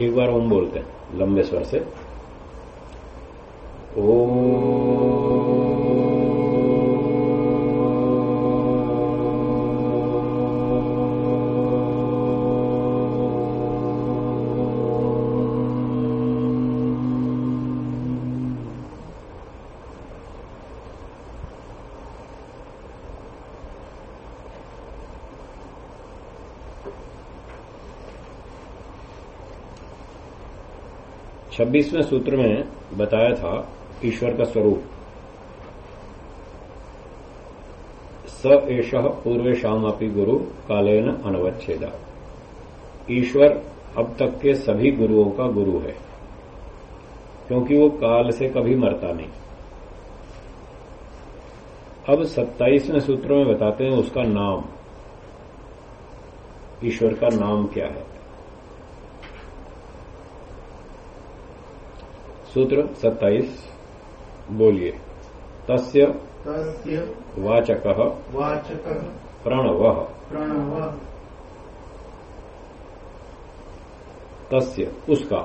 एक बार ओम बोलते हैं लंबे स्वर से। ओम छब्बीसवें सूत्र में बताया था ईश्वर का स्वरूप। स एष पूर्वेशम अपनी गुरु, कालेन अनवच्छेदा। ईश्वर अब तक के सभी गुरुओं का गुरु है, क्योंकि वो काल से कभी मरता नहीं। अब सत्ताईसवें सूत्र में बताते हैं उसका नाम। ईश्वर का नाम क्या है? सूत्र सत्ताईस बोलिए। तस्य तस्य वाचक वाचक प्रणव। प्रणव। तस्य उसका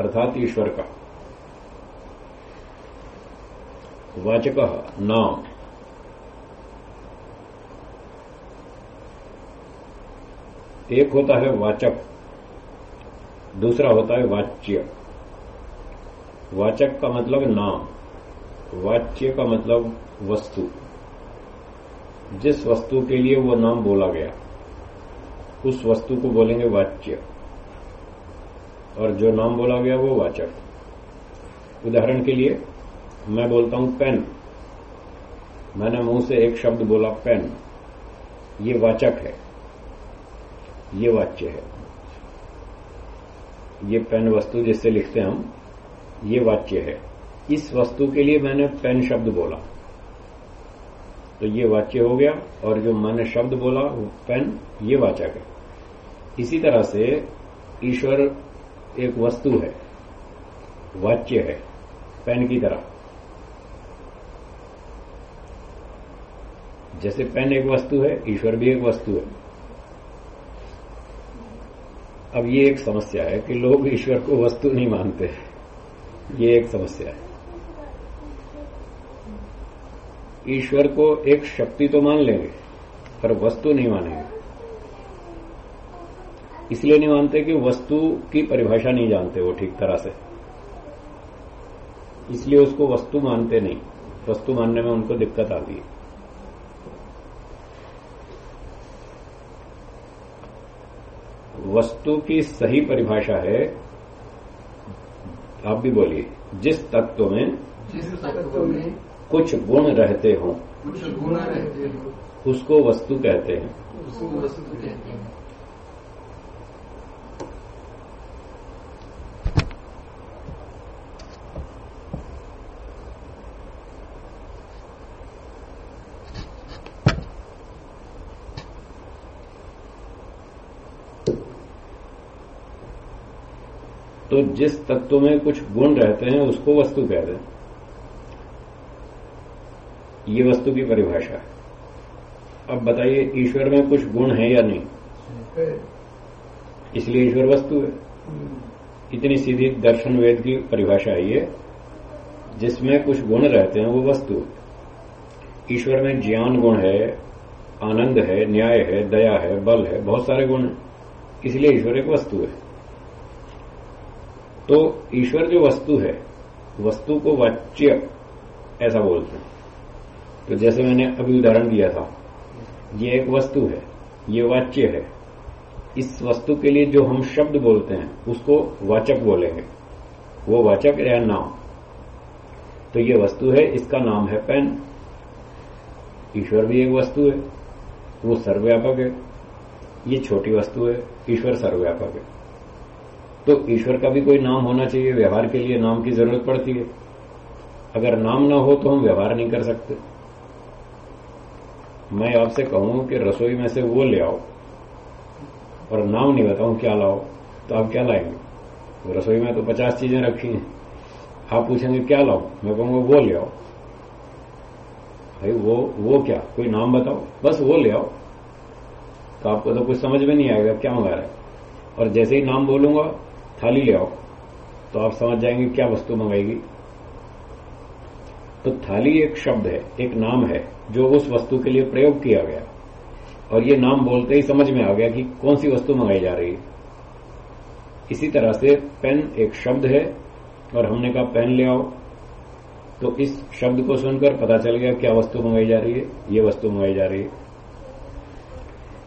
अर्थात ईश्वर का वाचक नाम। एक होता है वाचक दूसरा होता है वाच्य। वाचक का मतलब नाम, वाच्य का मतलब वस्तु। जिस वस्तु के लिए वो नाम बोला गया, उस वस्तु को बोलेंगे वाच्य। और जो नाम बोला गया वो वाचक। उदाहरण के लिए, मैं बोलता हूँ पेन। मैंने मुँह से एक शब्द बोला, पेन। ये वाचक है। ये वाच्य है। ये पेन वस्तु जिससे लिखते हैं हम। ये वाच्य है। इस वस्तु के लिए मैंने पेन शब्द बोला। तो ये वाच्य हो गया और जो मैंने शब्द बोला, वो पेन, ये वाचक है। इसी तरह से ईश्वर एक वस्तु है, वाच्य है, पेन की तरह। जैसे पेन एक वस्तु है, ईश्वर भी एक वस्तु है। अब ये एक समस्या है कि लोग ईश्वर को वस्तु नहीं मानते। ये एक समस्या है। ईश्वर को एक शक्ति तो मान लेंगे, पर वस्तु नहीं मानेंगे। इसलिए नहीं मानते कि वस्तु की परिभाषा नहीं जानते वो ठीक तरह से। इसलिए उसको वस्तु मानते नहीं। वस्तु मानने में उनको दिक्कत आती है। वस्तु की सही परिभाषा है आप भी बोलिए जिस तत्व में जिस तत्व में कुछ गुण रहते हों कुछ गुण रहते हो उसको वस्तु कहते हैं। उसको वस्तु कहते हैं। तो जिस तत्व में कुछ गुण रहते हैं, उसको वस्तु कहते हैं। ये वस्तु की परिभाषा है। अब बताइए, ईश्वर में कुछ गुण है या नहीं? इसलिए ईश्वर वस्तु है। इतनी सीधी दर्शन वेद की परिभाषा है ये। जिसमें कुछ गुण रहते हैं, वो वस्तु। ईश्वर में ज्ञान गुण है, आनंद है, न्याय है, दया है, बल है, बहुत सारे गुण हैं। इसलिए ईश्वर एक वस्तु है। तो ईश्वर जो वस्तु है, वस्तु को वाच्य ऐसा बोलते हैं। तो जैसे मैंने अभी उदाहरण दिया था, ये एक वस्तु है, ये वाच्य है। इस वस्तु के लिए जो हम शब्द बोलते हैं, उसको वाचक बोलेंगे। वो वाचक या नाम। तो ये वस्तु है, इसका नाम है पेन। ईश्वर भी एक वस्तु है, वो सर्वव्यापक है। ये छोटी वस्तु है, ईश्वर सर्वव्यापक है। तो ईश्वर का भी कोई नाम होना चाहिए, व्यवहार के लिए नाम की ज़रूरत पड़ती है। अगर नाम ना हो तो हम व्यवहार नहीं कर सकते। मैं आपसे कहूँ कि रसोई में से वो ले आओ और नाम नहीं बताऊँ क्या लाओ तो आप क्या लाएँगे? रसोई में तो पचास चीज़ें रखी हैं। आप पूछेंगे, क्या लाओ? मैं कहूँगा, वो ले आओ। भाई, वो वो क्या? कोई नाम बताओ? बस वो ले आओ। तो आपको तो कुछ समझ में नहीं आएगा, क्या मंगा रहा है और जैसे ही नाम बोलूँगा थाली ले आओ। तो आप समझ जाएँगे क्या वस्तु मंगाएगी। तो थाली एक शब्द है, एक नाम है, जो उस वस्तु के लिए प्रयोग किया गया। और ये नाम बोलते ही समझ में आ गया कि कौन सी वस्तु मंगाई जा रही है। इसी तरह से पेन एक शब्द है, और हमने कहा पेन ले आओ। तो इस शब्द को सुनकर पता चल गया क्या वस्तु मंगाई जा रही है, ये वस्तु मंगाई जा रही है।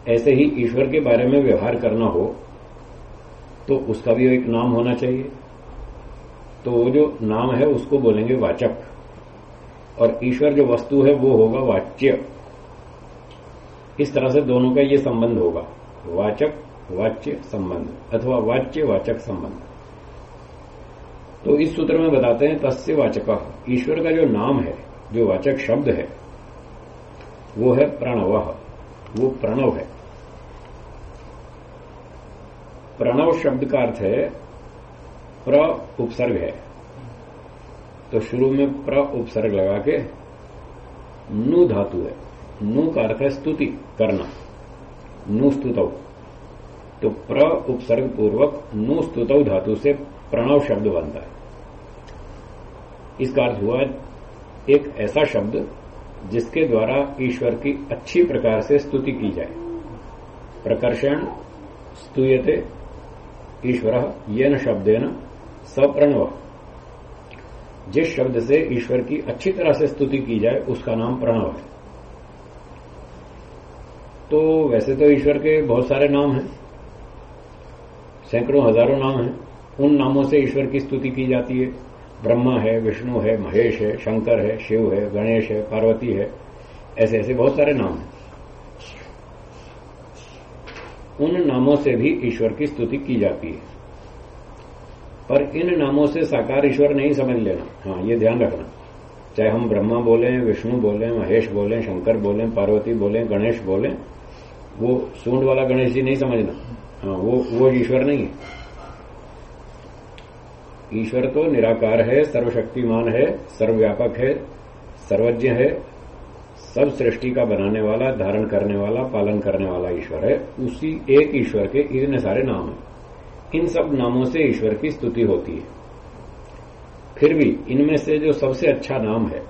ऐसे ही ईश्वर के बारे में व्यवहार करना हो तो उसका भी एक नाम होना चाहिए। तो वो जो नाम है, उसको बोलेंगे वाचक। और ईश्वर जो वस्तु है, वो होगा वाच्य। इस तरह से दोनों का ये संबंध होगा। वाचक, वाच्य संबंध, अथवा वाच्य, वाचक संबंध। तो इस सूत्र में बताते हैं, तस्य वाचक। ईश्वर का जो नाम है, जो वाचक शब्द है, वो है प्रणव। वो प्रणव है। प्रणव शब्द का अर्थ है प्र उपसर्ग है। तो शुरू में प्र उपसर्ग लगा के नु धातु है। नु का अर्थ है स्तुति करना। नु स्तुतव तो प्र उपसर्ग पूर्वक नु स्तुतव धातु से प्रणव शब्द बनता है। इसका अर्थ हुआ एक ऐसा शब्द जिसके द्वारा ईश्वर की अच्छी प्रकार से स्तुति की जाए। प्रकर्षण स्तूयते ईश्वर, येन शब्देन सप्रणव। जिस शब्द से ईश्वर की अच्छी तरह से स्तुति की जाए, उसका नाम प्रणव है। तो वैसे तो ईश्वर के बहुत सारे नाम हैं। सैकड़ों, हज़ारों नाम हैं। उन नामों से ईश्वर की स्तुति की जाती है। ब्रह्मा है, विष्णु है, महेश है, शंकर है, शिव है, गणेश है, पार्वती है। ऐसे ऐसे बहुत सारे नाम हैं। उन नामों से भी ईश्वर की स्तुति की जाती है। पर इन नामों से साकार ईश्वर नहीं समझ लेना। हाँ ये ध्यान रखना। चाहे हम ब्रह्मा बोले, विष्णु बोले, महेश बोले, शंकर बोले, पार्वती बोले, गणेश बोले, वो सूंड वाला गणेश जी नहीं समझना। हाँ वो वो ईश्वर नहीं है। ईश्वर तो निराकार है, सर्वशक्तिमान है, सर्वव्यापक है, सर्वज्ञ है सब सृष्टि का बनाने वाला धारण करने वाला पालन करने वाला ईश्वर है। उसी एक ईश्वर के इतने सारे नाम हैं। इन सब नामों से ईश्वर की स्तुति होती है। फिर भी इनमें से जो सबसे अच्छा नाम है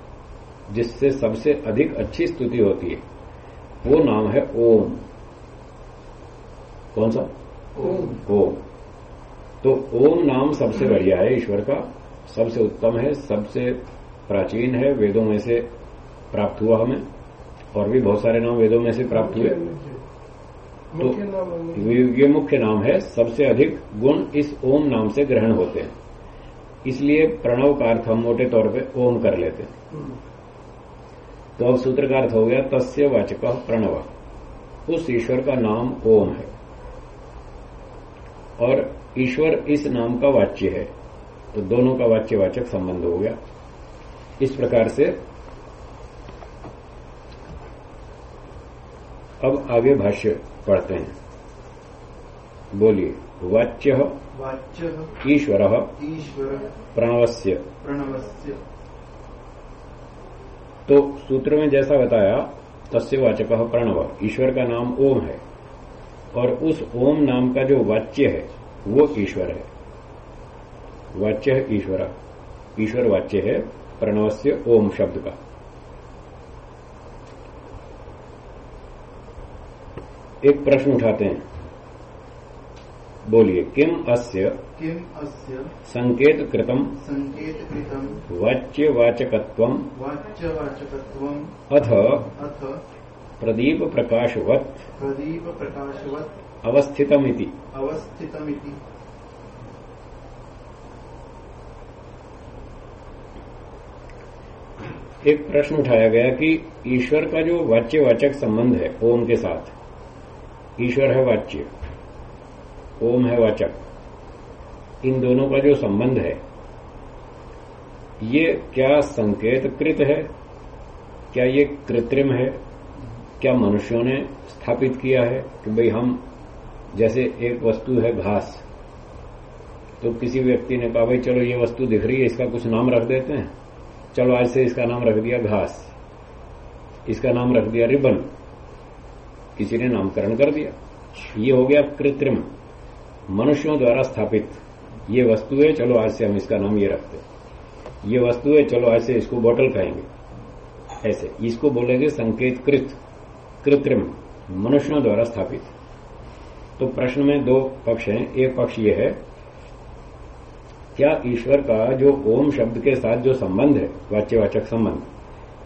जिससे सबसे अधिक अच्छी स्तुति होती है वो नाम है ओम। कौन सा? ओम। ओम। तो ओम नाम सबसे बढ़िया है ईश्वर का सबसे उत्तम है सबसे प्राचीन है वेदों में से प्राप्त हुआ हमें। और भी बहुत सारे नाम वेदों में से प्राप्त हुए। तो ये मुख्य नाम है सबसे अधिक गुण इस ओम नाम से ग्रहण होते हैं। इसलिए प्रणव का अर्थ हम मोटे तौर पे ओम कर लेते हैं। तो अब सूत्र का अर्थ हो गया तस्य वाचक प्रणव। उस ईश्वर का नाम ओम है। और ईश्वर इस नाम का वाच्य है। तो दोनों का वाच्य वाचक संबंध हो गया। इस प्रकार से अब आगे भाष्य पढ़ते हैं। बोलिए वाच्य वाच्य ईश्वर ईश्वर प्रणवस्य। प्रणवस्य। तो सूत्र में जैसा बताया तस्य वाचक प्रणव। ईश्वर का नाम ओम है। और उस ओम नाम का जो वाच्य है वो ईश्वर है। वाच्य है ईश्वर। ईश्वर वाच्य है प्रणवस्य ओम शब्द का। एक प्रश्न उठाते हैं। बोलिए किम अस्य किम अस्य संकेत कृतम संकेतकृतं वाच्य वाचकत्व वाच्यवाचकत्वम्? अथ अथ प्रदीप प्रकाशवत् प्रदीपप्रकाशवत् अवस्थितमिति। अवस्थितमिति। एक प्रश्न उठाया गया कि ईश्वर का जो वाच्यवाचक संबंध है ओम के साथ ईश्वर है वाच्य, ओम है वाचक। इन दोनों का जो संबंध है, ये क्या संकेत कृत है? क्या ये कृत्रिम है? क्या मनुष्यों ने स्थापित किया है कि भाई हम जैसे एक वस्तु है घास? तो किसी व्यक्ति ने कहा, भाई चलो ये वस्तु दिख रही है, इसका कुछ नाम रख देते हैं। चलो आज से इसका नाम रख दिया घास। इसका नाम रख दिया रिबन। किसी ने नामकरण कर दिया। ये हो गया कृत्रिम। मनुष्यों द्वारा स्थापित ये वस्तु है, चलो आज से हम इसका नाम ये रखते ये वस्तु है, चलो आज से इसको बोतल कहेंगे ऐसे, इसको बोलेंगे संकेत कृत कृत्रिम, मनुष्यों द्वारा स्थापित। तो प्रश्न में दो पक्ष हैं। एक पक्ष ये है, क्या ईश्वर का जो ओम शब्द के साथ जो संबंध है, वाच्यवाचक संबंध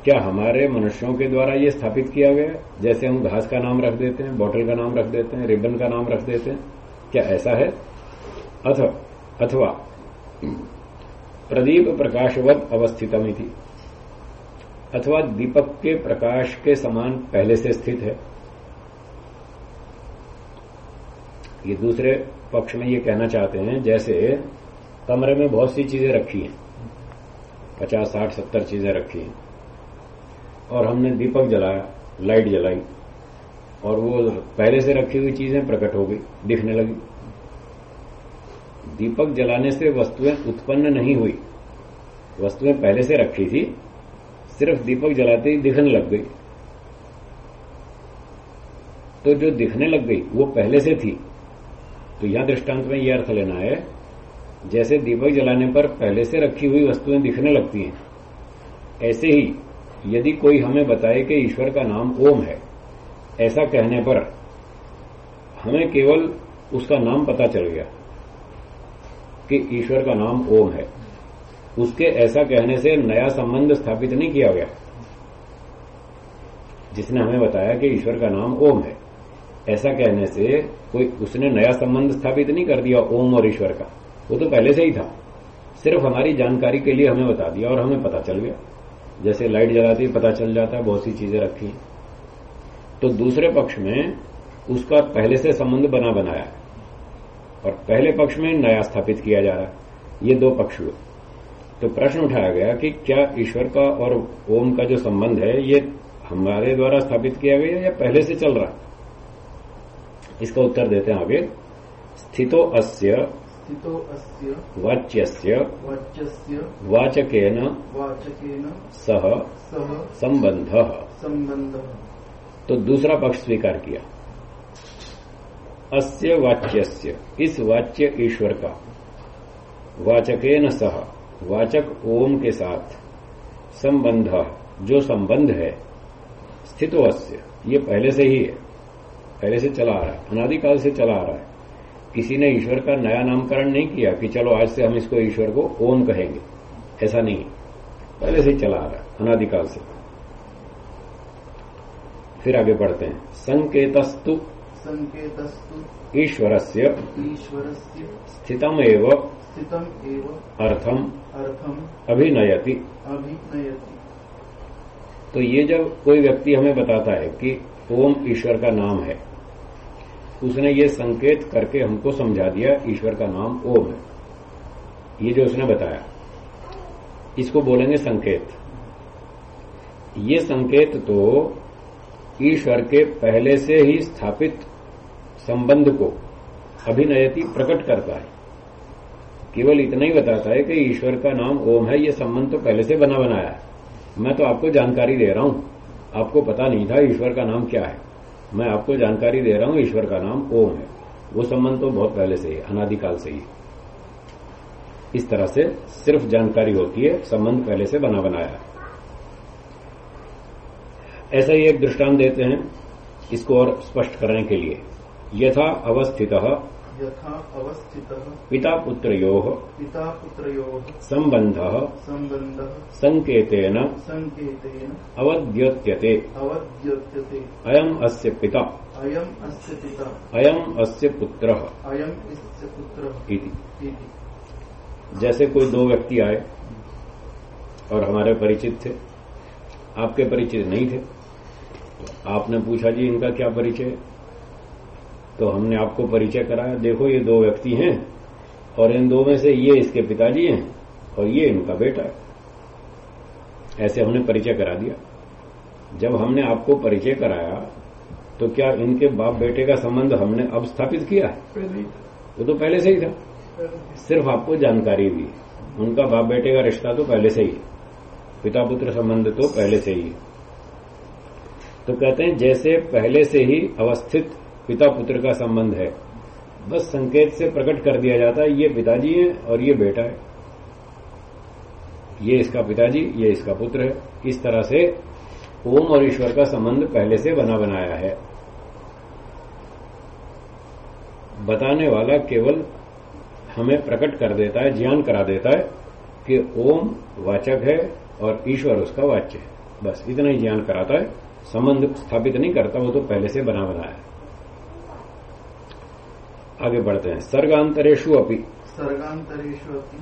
क्या हमारे मनुष्यों के द्वारा ये स्थापित किया गया? जैसे हम घास का नाम रख देते हैं, बॉटल का नाम रख देते हैं, रिबन का नाम रख देते हैं, क्या ऐसा है? अथ, अथवा, प्रदीप प्रकाशवत अवस्थितम थी अथवा दीपक के प्रकाश के समान पहले से स्थित है। ये दूसरे पक्ष में ये कहना चाहते हैं, जैसे कमरे में बहुत सी चीज़ें रखी हैं, पचास, साठ, सत्तर चीज़ें रखी हैं। और हमने दीपक जलाया, लाइट जलाई, और वो पहले से रखी हुई चीज़ें प्रकट हो गई, दिखने लगी। दीपक जलाने से वस्तुएँ उत्पन्न नहीं हुई। वस्तुएँ पहले से रखी थी, सिर्फ़ दीपक जलाते ही दिखने लग गई। तो जो दिखने लग गई, वो पहले से थी। तो यहाँ दृष्टांत में यह अर्थ लेना है, जैसे दीपक जलाने पर पहले से रखी हुई वस्तुएँ दिखने लगती हैं, ऐसे ही यदि कोई हमें बताए कि ईश्वर का नाम ओम है, ऐसा कहने पर हमें केवल उसका नाम पता चल गया कि ईश्वर का नाम ओम है। उसके ऐसा कहने से नया संबंध स्थापित नहीं किया गया। जिसने हमें बताया कि ईश्वर का नाम ओम है, ऐसा कहने से कोई उसने नया संबंध स्थापित नहीं कर दिया ओम और ईश्वर का। वो तो पहले से ही था। सिर्फ़ हमारी जानकारी के लिए हमें बता दिया और हमें पता चल गया। जैसे लाइट जलाती है पता चल जाता है, बहुत सी चीज़ें रखी तो दूसरे पक्ष में उसका पहले से संबंध बना बनाया है और पहले पक्ष में नया स्थापित किया जा रहा है। ये दो पक्ष हुए। तो प्रश्न उठाया गया कि क्या ईश्वर का और ओम का जो संबंध है, ये हमारे द्वारा स्थापित किया गया या पहले से चल रहा इसका उत्तर देते हैं आगे। स्थितो अस्य स्थितो अस्य वाच्यस्य वाच्यस्य वाचकेन वाचकेन सह सह संबंध। सम्बन्धः तो दूसरा पक्ष स्वीकार किया। अस्य वाच्यस्य इस वाच्य ईश्वर का। वाचकेन सह वाचक ओम के साथ संबंध जो संबंध है स्थितो अस्य ये पहले से ही है। पहले से चला आ रहा है अनादिकाल से चला आ रहा है। किसी ने ईश्वर का नया नामकरण नहीं किया कि चलो आज से हम इसको ईश्वर को ओम कहेंगे। ऐसा नहीं। पहले से चला आ रहा है अनाधिकाल से। फिर आगे बढ़ते हैं। संकेतस्तु संकेतस्तु ईश्वरस्य ईश्वरस्य स्थितम एव स्थितम एव अर्थम अर्थम अभिनयति। अभिनयति। तो ये जब कोई व्यक्ति हमें बताता है कि ओम ईश्वर का नाम है उसने ये संकेत करके हमको समझा दिया, ईश्वर का नाम ओम है। ये जो उसने बताया। इसको बोलेंगे संकेत। ये संकेत तो ईश्वर के पहले से ही स्थापित संबंध को अभिनयति प्रकट करता है। केवल इतना ही बताता है कि ईश्वर का नाम ओम है, ये संबंध तो पहले से बना बनाया है। मैं तो आपको जानकारी दे रहा हूँ। आपको पता नहीं था ईश्वर का नाम क्या है। मैं आपको जानकारी दे रहा हूँ, ईश्वर का नाम ओम है। वो संबंध तो बहुत पहले से ही, अनादिकाल से ही। इस तरह से सिर्फ़ जानकारी होती है, संबंध पहले से बना बनाया। है ऐसा ही एक दृष्टांत देते हैं, इसको और स्पष्ट करने के लिए। यथा अवस्थित यथा अवस्थितः पिता पुत्रो पिता पुत्रयोः संबंध सम्बन्धः संकेतेन सङ्केतेन अवद्योत्यते अवद्योत्यते अयम अस्य पिता। अयम् अस्य पिता। अयम अस्य पुत्र। अयम् अस्य पुत्रः। इति। जैसे कोई दो व्यक्ति आए और हमारे परिचित थे आपके परिचित नहीं थे तो आपने पूछा जी इनका क्या परिचय? तो हमने आपको परिचय कराया। देखो, ये दो व्यक्ति हैं और इन दो में से ये इसके पिताजी हैं और ये इनका बेटा है। ऐसे हमने परिचय करा दिया। जब हमने आपको परिचय कराया तो क्या इनके बाप बेटे का संबंध हमने अब स्थापित किया है? वो तो पहले से ही था। सिर्फ़ आपको जानकारी दी। उनका बाप बेटे का रिश्ता तो पहले से ही पिता पुत्र संबंध तो पहले से है। तो कहते हैं, जैसे पहले से ही अवस्थित पिता पुत्र का संबंध है। बस संकेत से प्रकट कर दिया जाता है, ये पिताजी है और ये बेटा है। ये इसका पिताजी, ये इसका पुत्र है। इस तरह से ओम और ईश्वर का संबंध पहले से बना बनाया है। बताने वाला केवल हमें प्रकट कर देता है, ज्ञान करा देता है कि ओम वाचक है और ईश्वर उसका वाच्य है। बस इतना ही ज्ञान कराता है। संबंध स्थापित नहीं करता, वो तो पहले से बना बनाया है। आगे बढ़ते हैं। सर्गांतरेशु अपि। सर्गांतरेषु अपि।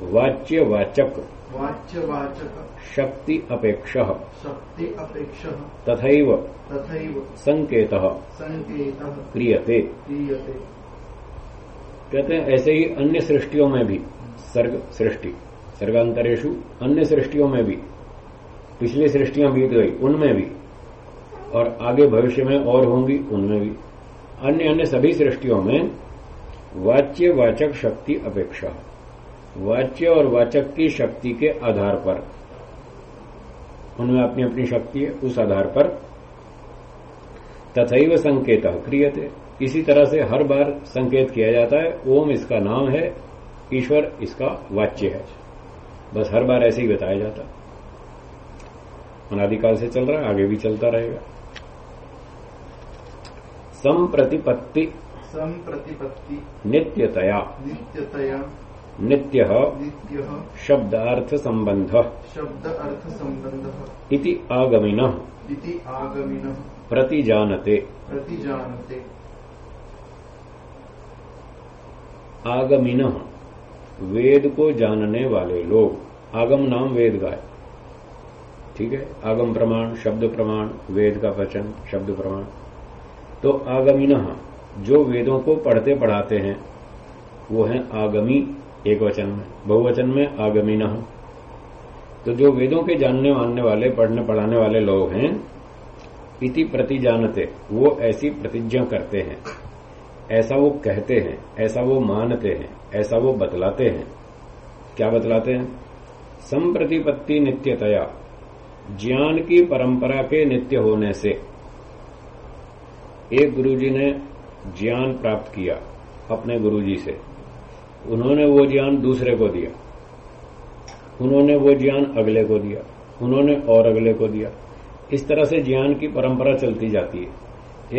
वाच्य वाचक वाच्यवाचक। शक्ति अपेक्ष। शक्ति अपेक्ष। तथैव। तथैव। संकेत। संकेत। क्रियते। क्रियते। कहते हैं ऐसे ही अन्य सृष्टियों में भी। सर्ग सृष्टि। सर्गांतरेशु अन्य सृष्टियों में भी। पिछली सृष्टियाँ बीत गई उनमें भी। और आगे भविष्य में और होंगी उनमें भी। अन्य अन्य सभी सृष्टियों में वाच्य वाचक शक्ति अपेक्षा, वाच्य और वाचक की शक्ति के आधार पर, उनमें अपनी अपनी शक्ति है, उस आधार पर तथैव संकेत क्रियते। इसी तरह से हर बार संकेत किया जाता है, ओम इसका नाम है, ईश्वर इसका वाच्य है। बस हर बार ऐसे ही बताया जाता। अनादिकाल से चल रहा है, आगे भी चलता रहेगा। संप्रतिपत्ति। संप्रतिपत्ति। नित्यतया। नित्यतया। नित्य नित्य। शब्दार्थ संबंध शब्द अर्थ संबंध इति आगमिन। इति आगमिन। प्रतिजानते। प्रतिजानते। आगमिन। वेद को जानने वाले लोग। आगम नाम वेद है। ठीक है? आगम प्रमाण शब्द प्रमाण वेद का वचन शब्द प्रमाण। तो आगमिन, जो वेदों को पढ़ते पढ़ाते हैं, वो है आगमी एक वचन में, बहुवचन में आगमिन। तो जो वेदों के जानने मानने वाले, पढ़ने पढ़ाने वाले लोग हैं, इति प्रति जानते वो ऐसी प्रतिज्ञा करते हैं। ऐसा वो कहते हैं, ऐसा वो मानते हैं, ऐसा वो बतलाते हैं। क्या बतलाते हैं? संप्रतिपत्ति नित्यतया, ज्ञान की परंपरा के नित्य होने से। एक गुरुजी ने ज्ञान प्राप्त किया अपने गुरुजी से। उन्होंने वो ज्ञान दूसरे को दिया। उन्होंने वो ज्ञान अगले को दिया। उन्होंने और अगले को दिया। इस तरह से ज्ञान की परंपरा चलती जाती है।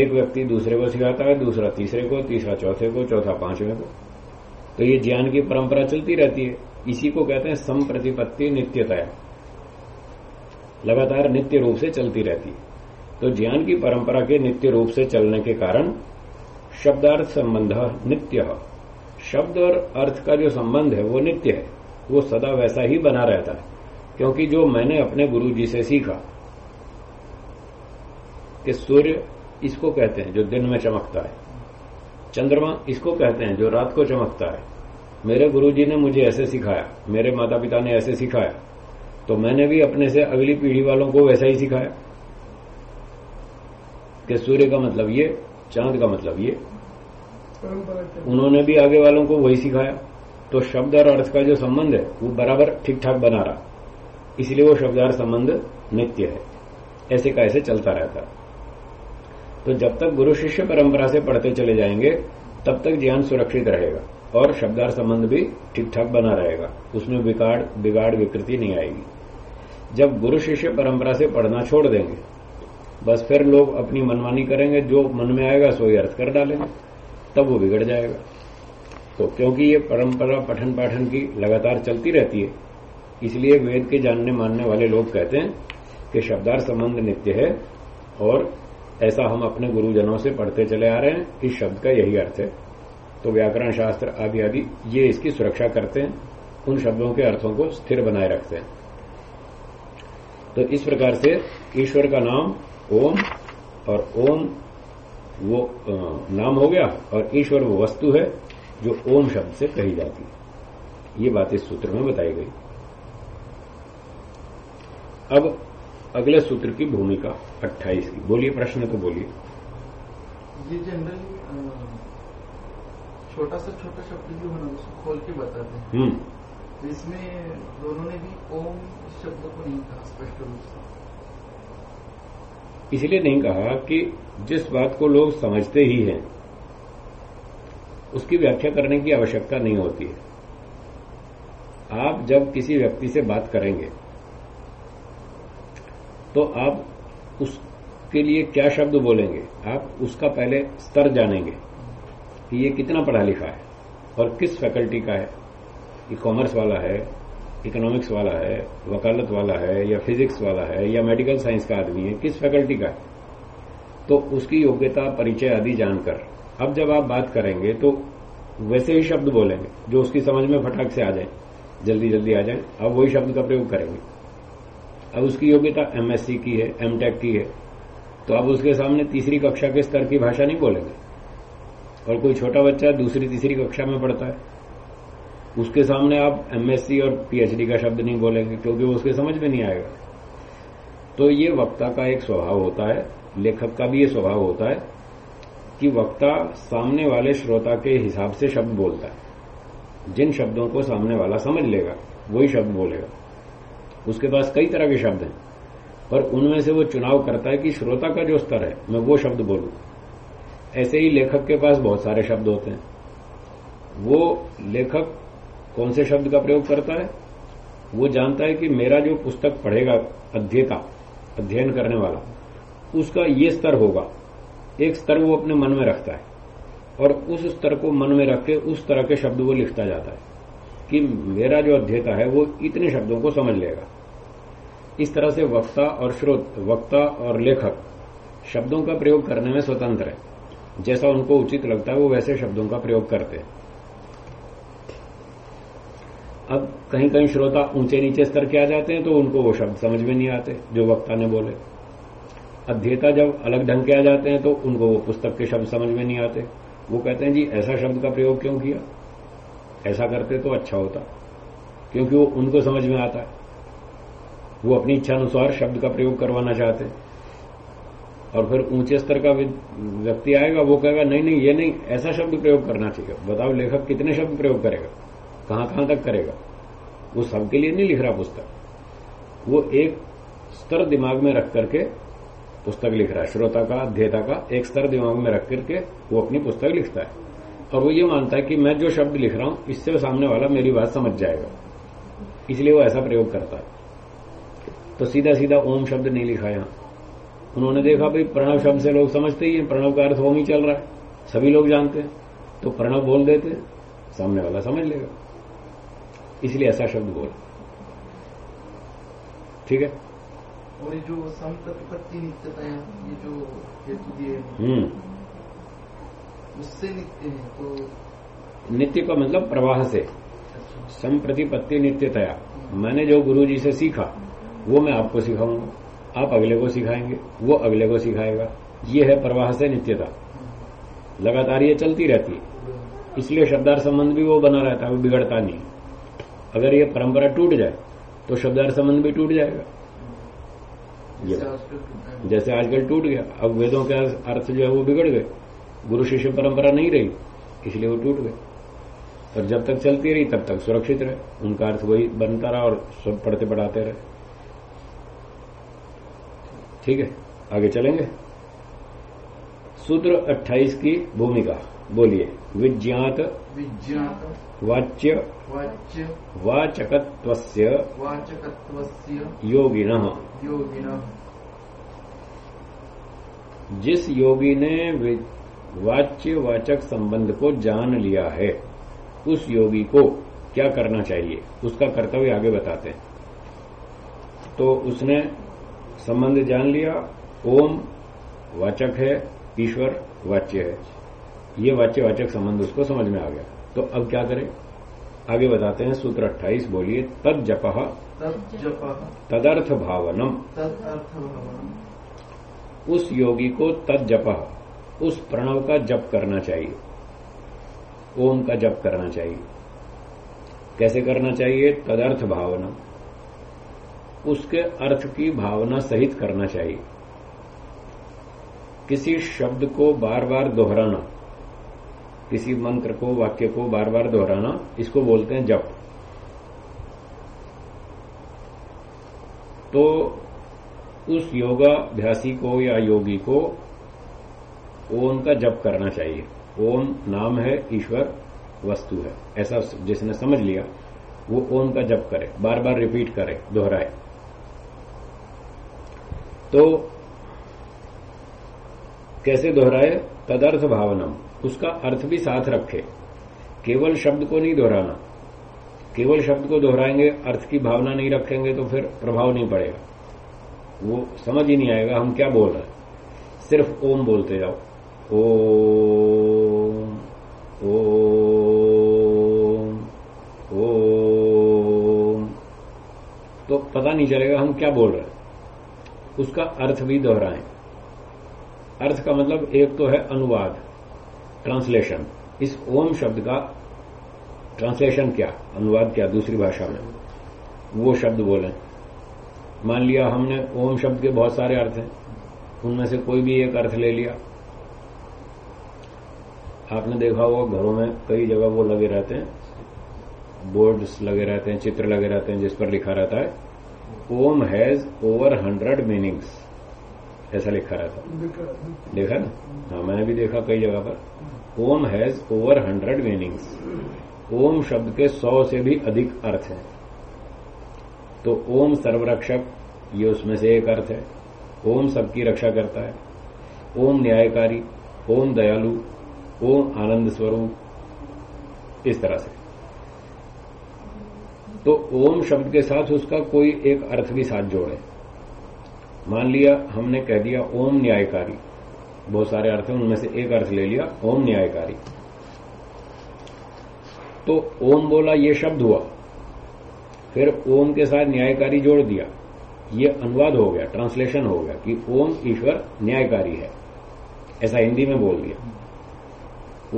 एक व्यक्ति दूसरे को सिखाता है, दूसरा तीसरे को, तीसरा चौथे को, चौथा पाँचवें को। तो ये ज्ञान की परंपरा चलती रहती है। इसी को कहते हैं संप्रतिपत्ति नित्यतया। लगातार नित्य रूप से चलती रहती है। तो ज्ञान की परंपरा के नित्य रूप से चलने के कारण शब्दार्थ संबंध नित्य है। शब्द और अर्थ का जो संबंध है वो नित्य है। वो सदा वैसा ही बना रहता है। क्योंकि जो मैंने अपने गुरु जी से सीखा, कि सूर्य इसको कहते हैं जो दिन में चमकता है, चंद्रमा इसको कहते हैं जो रात को चमकता है। मेरे गुरु जी ने मुझे ऐसे सिखाया, मेरे माता पिता ने ऐसे सिखाया तो मैंने भी अपने से अगली पीढ़ी वालों को वैसा ही सिखाया। कि सूर्य का मतलब ये चाँद का मतलब ये। उन्होंने भी आगे वालों को वही सिखाया। तो शब्द और अर्थ का जो संबंध है वो बराबर ठीक ठाक बना रहा। इसलिए वो शब्दार्थ संबंध नित्य है। ऐसे का ऐसे चलता रहता। तो जब तक गुरु शिष्य परंपरा से पढ़ते चले जाएँगे तब तक ज्ञान सुरक्षित रहेगा। और शब्दार संबंध भी ठीक ठाक बना रहेगा। उसमें बिगाड़ बिगाड़ विकृति नहीं आएगी। जब गुरु शिष्य परंपरा से पढ़ना छोड़ देंगे बस फिर लोग अपनी मनमानी करेंगे, जो मन में आएगा सो ही अर्थ कर डालेंगे। तब वो बिगड़ जाएगा। तो क्योंकि ये परंपरा पठन पाठन की लगातार चलती रहती है, इसलिए वेद के जानने मानने वाले लोग कहते हैं कि शब्दार्थ संबंध नित्य है और ऐसा हम अपने गुरुजनों से पढ़ते चले आ रहे हैं, इस शब्द का यही अर्थ है। तो व्याकरण शास्त्र आदि आदि, ये इसकी सुरक्षा करते हैं, उन शब्दों के अर्थों को स्थिर बनाए रखते हैं। तो इस प्रकार से ईश्वर का नाम ओम और ओम वो नाम हो गया और ईश्वर वो वस्तु है जो ओम शब्द से कही जाती है। ये बात इस सूत्र में बताई गई। अब अगले सूत्र की भूमिका 28 की। बोलिए प्रश्न तो बोलिए। ये जनरली छोटा सा छोटा शब्द जो है ना उसको खोल के बताते हैं। हम्म। इसमें दोनों ने भी ओम शब्द को नहीं कहा स्पष्ट रूप से। इसलिए नहीं कहा कि जिस बात को लोग समझते ही हैं, उसकी व्याख्या करने की आवश्यकता नहीं होती है। आप जब किसी व्यक्ति से बात करेंगे तो आप उसके लिए क्या शब्द बोलेंगे? आप उसका पहले स्तर जानेंगे कि ये कितना पढ़ा लिखा है और किस फैकल्टी का है ये कॉमर्स वाला है इकोनॉमिक्स वाला है, वकालत वाला है, या फिजिक्स वाला है, या मेडिकल साइंस का आदमी है, किस फैकल्टी का है? तो उसकी योग्यता, परिचय आदि जानकर। अब जब आप बात करेंगे तो वैसे ही शब्द बोलेंगे, जो उसकी समझ में फटाक से आ जाए, जल्दी जल्दी आ जाए, अब वही शब्द का प्रयोग करेंगे। अब उसकी योग्यता एमएससी की है एमटेक की है तो अब उसके सामने तीसरी कक्षा के स्तर की भाषा नहीं बोलेंगे। और कोई छोटा बच्चा दूसरी तीसरी कक्षा में पढ़ता है उसके सामने आप एमएससी और पीएचडी का शब्द नहीं बोलेंगे, क्योंकि वो उसके समझ में नहीं आएगा। तो ये वक्ता का एक स्वभाव होता है, लेखक का भी ये स्वभाव होता है, कि वक्ता सामने वाले श्रोता के हिसाब से शब्द बोलता है। जिन शब्दों को सामने वाला समझ लेगा, वही शब्द बोलेगा। उसके पास कई तरह के शब्द हैं, पर उनमें से वो चुनाव करता है कि श्रोता का जो स्तर है, मैं वो शब्द बोलूँ। ऐसे ही लेखक के पास बहुत सारे शब्द होते हैं। वो लेखक कौन से शब्द का प्रयोग करता है? वो जानता है कि मेरा जो पुस्तक पढ़ेगा, अध्येता, अध्ययन करने वाला, उसका ये स्तर होगा। एक स्तर वो अपने मन में रखता है और उस स्तर को मन में रख के उस तरह के शब्द वो लिखता जाता है कि मेरा जो अध्येता है, वो इतने शब्दों को समझ लेगा। इस तरह से वक्ता और श्रोत, वक्ता और लेखक शब्दों का प्रयोग करने में स्वतंत्र है। जैसा उनको उचित लगता है, वो वैसे शब्दों का प्रयोग करते हैं। अब कहीं कहीं श्रोता ऊँचे नीचे स्तर के आ जाते हैं तो उनको वो शब्द समझ में नहीं आते, जो वक्ता ने बोले। अध्येता जब अलग ढंग के आ जाते हैं तो उनको वो पुस्तक के शब्द समझ में नहीं आते। वो कहते हैं, जी, ऐसा शब्द का प्रयोग क्यों किया? ऐसा करते तो अच्छा होता, क्योंकि वो उनको समझ में आता है। वो अपनी इच्छा अनुसार शब्द का प्रयोग करवाना चाहते और फिर ऊँचे स्तर का व्यक्ति आएगा, वो कहेगा, नहीं नहीं, ये नहीं, ऐसा शब्द प्रयोग करना चाहिए। बताओ, लेखक कितने शब्द प्रयोग करेगा? कहाँ कहाँ तक करेगा? वो सबके लिए नहीं लिख रहा पुस्तक। वो एक स्तर दिमाग में रख करके पुस्तक लिख रहा है। श्रोता का अध्येता का एक स्तर दिमाग में रख करके वो अपनी पुस्तक लिखता है। और वो ये मानता है कि मैं जो शब्द लिख रहा हूँ, इससे सामने वाला मेरी बात समझ जाएगा। इसलिए वो ऐसा प्रयोग करता है। तो सीधा सीधा ओम शब्द नहीं लिखा यहाँ। उन्होंने देखा, भाई, प्रणव शब्द से लोग समझते ही है। प्रणव का अर्थ ओम ही चल रहा है। सभी लोग जानते हैं। तो प्रणव बोल देते सामने वाला समझ लेगा। इसलिए ऐसा शब्द बोल। ठीक है? और ये जो संप्रतिपत्ति नित्यता है ये जो हेतु दिए हम्म। उससे नित्य है तो नित्य का मतलब प्रवाह से। संप्रतिपत्ति नित्यतया। मैंने जो गुरु जी से सीखा वो मैं आपको सिखाऊँगा। आप अगले को सिखाएँगे वो अगले को सिखाएगा। ये है प्रवाह से नित्यता। लगातार ये चलती रहती है। इसलिए शब्दार संबंध भी वो बना रहता है वो बिगड़ता नहीं। अगर ये परंपरा टूट जाए तो शब्दार्थ संबंध भी टूट जाएगा। ये जैसे आजकल टूटा गया। अब वेदों के अर्थ जो है वो बिगड़ गए। गुरु शिष्य परंपरा नहीं रही इसलिए वो टूट गए। और जब तक चलती रही तब तक सुरक्षित रहे। उनका अर्थ वही बनता रहा और सब पढ़ते पढ़ाते रहे। ठीक है आगे चलेंगे। सूत्र 28 की भूमिका बोलिए विज्ञात। विज्ञात। वाच्य वाच्य वाचकत्वस्य वाचकत्वस्य योगिनः। योगिनः। जिस योगी ने वाच्य वाचक संबंध को जान लिया है उस योगी को क्या करना चाहिए? उसका कर्तव्य आगे बताते हैं। तो उसने संबंध जान लिया ओम वाचक है ईश्वर वाच्य है। ये वाच्य वाचक संबंध उसको समझ में आ गया। तो अब क्या करें? आगे बताते हैं सूत्र 28 बोलिए तद जप तद जप तदर्थ भावनम उस योगी को तद जप उस प्रणव का जप करना चाहिए। ओम का जप करना चाहिए। कैसे करना चाहिए? तदर्थ भावना उसके अर्थ की भावना सहित करना चाहिए। किसी शब्द को बार बार दोहराना। किसी मंत्र को, वाक्य को बार बार दोहराना, इसको बोलते हैं जप। तो उस योगाभ्यासी को या योगी को ओम का जप करना चाहिए। ओम नाम है, ईश्वर वस्तु है। ऐसा जिसने समझ लिया, वो ओम का जप करे बार बार रिपीट करे, दोहराए। तो कैसे दोहराए? तदर्थ भावनम। उसका अर्थ भी साथ रखे। केवल शब्द को नहीं दोहराना। केवल शब्द को दोहराएँगे, अर्थ की भावना नहीं रखेंगे तो फिर प्रभाव नहीं पड़ेगा। वो समझ ही नहीं आएगा, हम क्या बोल रहे हैं। सिर्फ़ ओम बोलते जाओ। ओम तो पता नहीं चलेगा हम क्या बोल रहे हैं। उसका अर्थ भी दोहराएँ। अर्थ का मतलब एक तो है अनुवाद। ट्रांसलेशन। इस ओम शब्द का ट्रांसलेशन क्या? अनुवाद क्या दूसरी भाषा में? वो शब्द बोले। मान लिया हमने ओम शब्द के बहुत सारे अर्थ हैं। उनमें से कोई भी एक अर्थ ले लिया। आपने देखा होगा घरों में कई जगह वो लगे रहते हैं। बोर्ड्स लगे रहते हैं, चित्र लगे रहते हैं जिस पर लिखा रहता है, Om has over hundred meanings. ऐसा लिखा रहता देखा ना? हाँ मैंने भी देखा कई जगह पर। Om has over hundred meanings Om शब्द के सौ से भी अधिक अर्थ हैं। तो ओम सर्वरक्षक ये उसमें से एक अर्थ है। ओम सबकी रक्षा करता है। ओम न्यायकारी ओम दयालु ओम आनंद स्वरूप इस तरह से। तो ओम शब्द के साथ उसका कोई एक अर्थ भी साथ जोड़े। मान लिया, हमने कह दिया, ओम न्यायकारी। बहुत सारे अर्थ हैं, उनमें से एक अर्थ ले लिया, ओम न्यायकारी। तो ओम बोला, ये शब्द हुआ। फिर ओम के साथ न्यायकारी जोड़ दिया। ये अनुवाद हो गया, ट्रांसलेशन हो गया कि ओम ईश्वर न्यायकारी है। ऐसा हिंदी में बोल दिया।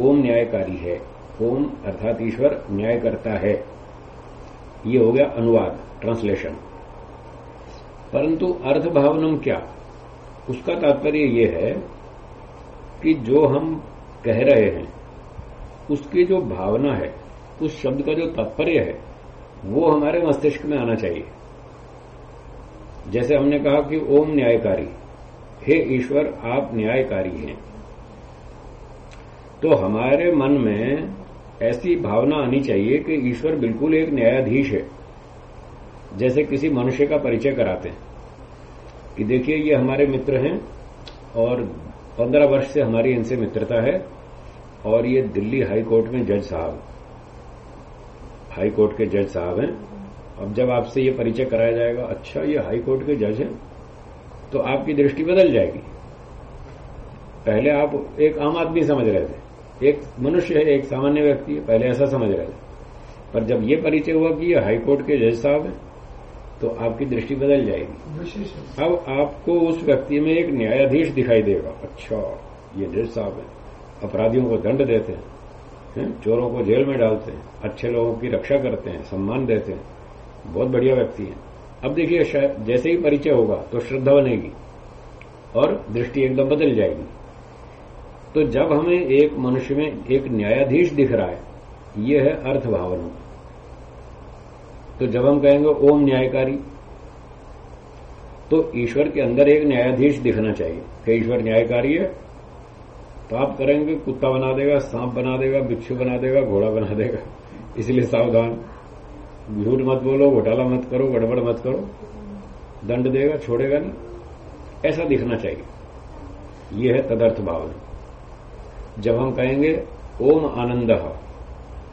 ओम न्यायकारी है। ओम अर्थात ईश्वर न्याय करता है। ये हो गया अनुवाद, ट्रांसलेशन। परंतु अर्थ भावनम क्या? उसका तात्पर्य यह है कि जो हम कह रहे हैं, उसकी जो भावना है, उस शब्द का जो तात्पर्य है, वो हमारे मस्तिष्क में आना चाहिए। जैसे हमने कहा कि ओम न्यायकारी, हे ईश्वर, आप न्यायकारी हैं। तो हमारे मन में ऐसी भावना आनी चाहिए कि ईश्वर बिल्कुल एक न्यायाधीश है। जैसे किसी मनुष्य का परिचय कराते हैं कि देखिए, ये हमारे मित्र हैं और पंद्रह वर्ष से हमारी इनसे मित्रता है और ये दिल्ली हाई कोर्ट में जज साहब, हाई कोर्ट के जज साहब हैं। अब जब आपसे ये परिचय कराया जाएगा अच्छा ये हाई कोर्ट के जज हैं तो आपकी दृष्टि बदल जाएगी। पहले आप एक आम आदमी समझ रहे थे। एक मनुष्य है, एक सामान्य व्यक्ति है, पहले ऐसा समझ रहे थे। पर जब ये परिचय हुआ कि ये हाई कोर्ट के जज साहब हैं तो आपकी दृष्टि बदल जाएगी। अब आपको उस व्यक्ति में एक न्यायाधीश दिखाई देगा। अच्छा ये जज साहब है। अपराधियों को दंड देते हैं है? चोरों को जेल में डालते हैं अच्छे लोगों की रक्षा करते हैं सम्मान देते हैं। बहुत बढ़िया व्यक्ति है। अब देखिए जैसे ही परिचय होगा तो श्रद्धा बनेगी और दृष्टि एकदम बदल जाएगी। तो जब हमें एक मनुष्य में एक न्यायाधीश दिख रहा है यह है अर्थ भावना। तो जब हम कहेंगे ओम न्यायकारी तो ईश्वर के अंदर एक न्यायाधीश दिखना चाहिए। कि ईश्वर न्यायकारी है। तो आप करेंगे, कुत्ता बना देगा, सांप बना देगा, बिच्छू बना देगा, घोड़ा बना देगा। इसलिए सावधान। झूठ मत बोलो, घोटाला मत करो, गड़बड़ मत करो। दंड देगा, छोड़ेगा नहीं। ऐसा दिखना चाहिए। यह है तदर्थ भावना। जब हम कहेंगे, ओम आनंद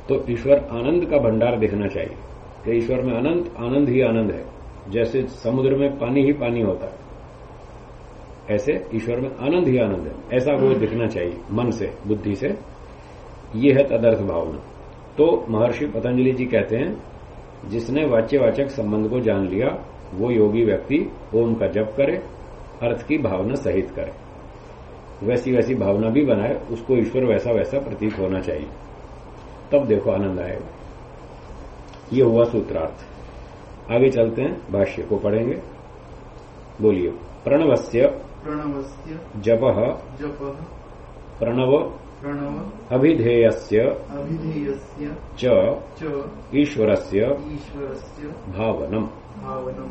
तो ईश्वर आनंद का भंडार दिखना चाहिए। कि ईश्वर में अनंत, आनंद ही आनंद है। जैसे समुद्र में पानी ही पानी होता है। ऐसे ईश्वर में आनंद ही आनंद है। ऐसा वो दिखना चाहिए, मन से, बुद्धि से। ये है तदर्थ भावना। तो महर्षि पतंजलि जी कहते हैं, जिसने वाच्यवाचक संबंध को जान लिया, वो योगी व्यक्ति ओम का जप करे, अर्थ की भावना सहित करे। वैसी वैसी भावना भी बनाए, उसको ईश्वर वैसा वैसा प्रतीक होना चाहिए। तब देखो आनंद आएगा। ये हुआ सूत्रार्थ। आगे चलते हैं भाष्य को पढ़ेंगे। बोलिए प्रणवस्य प्रणवस्य जप जप प्रणव प्रणव अभिधेयस्य अभिधेयस्य च च ईश्वरस्य ईश्वरस्य भावनम। भावनम।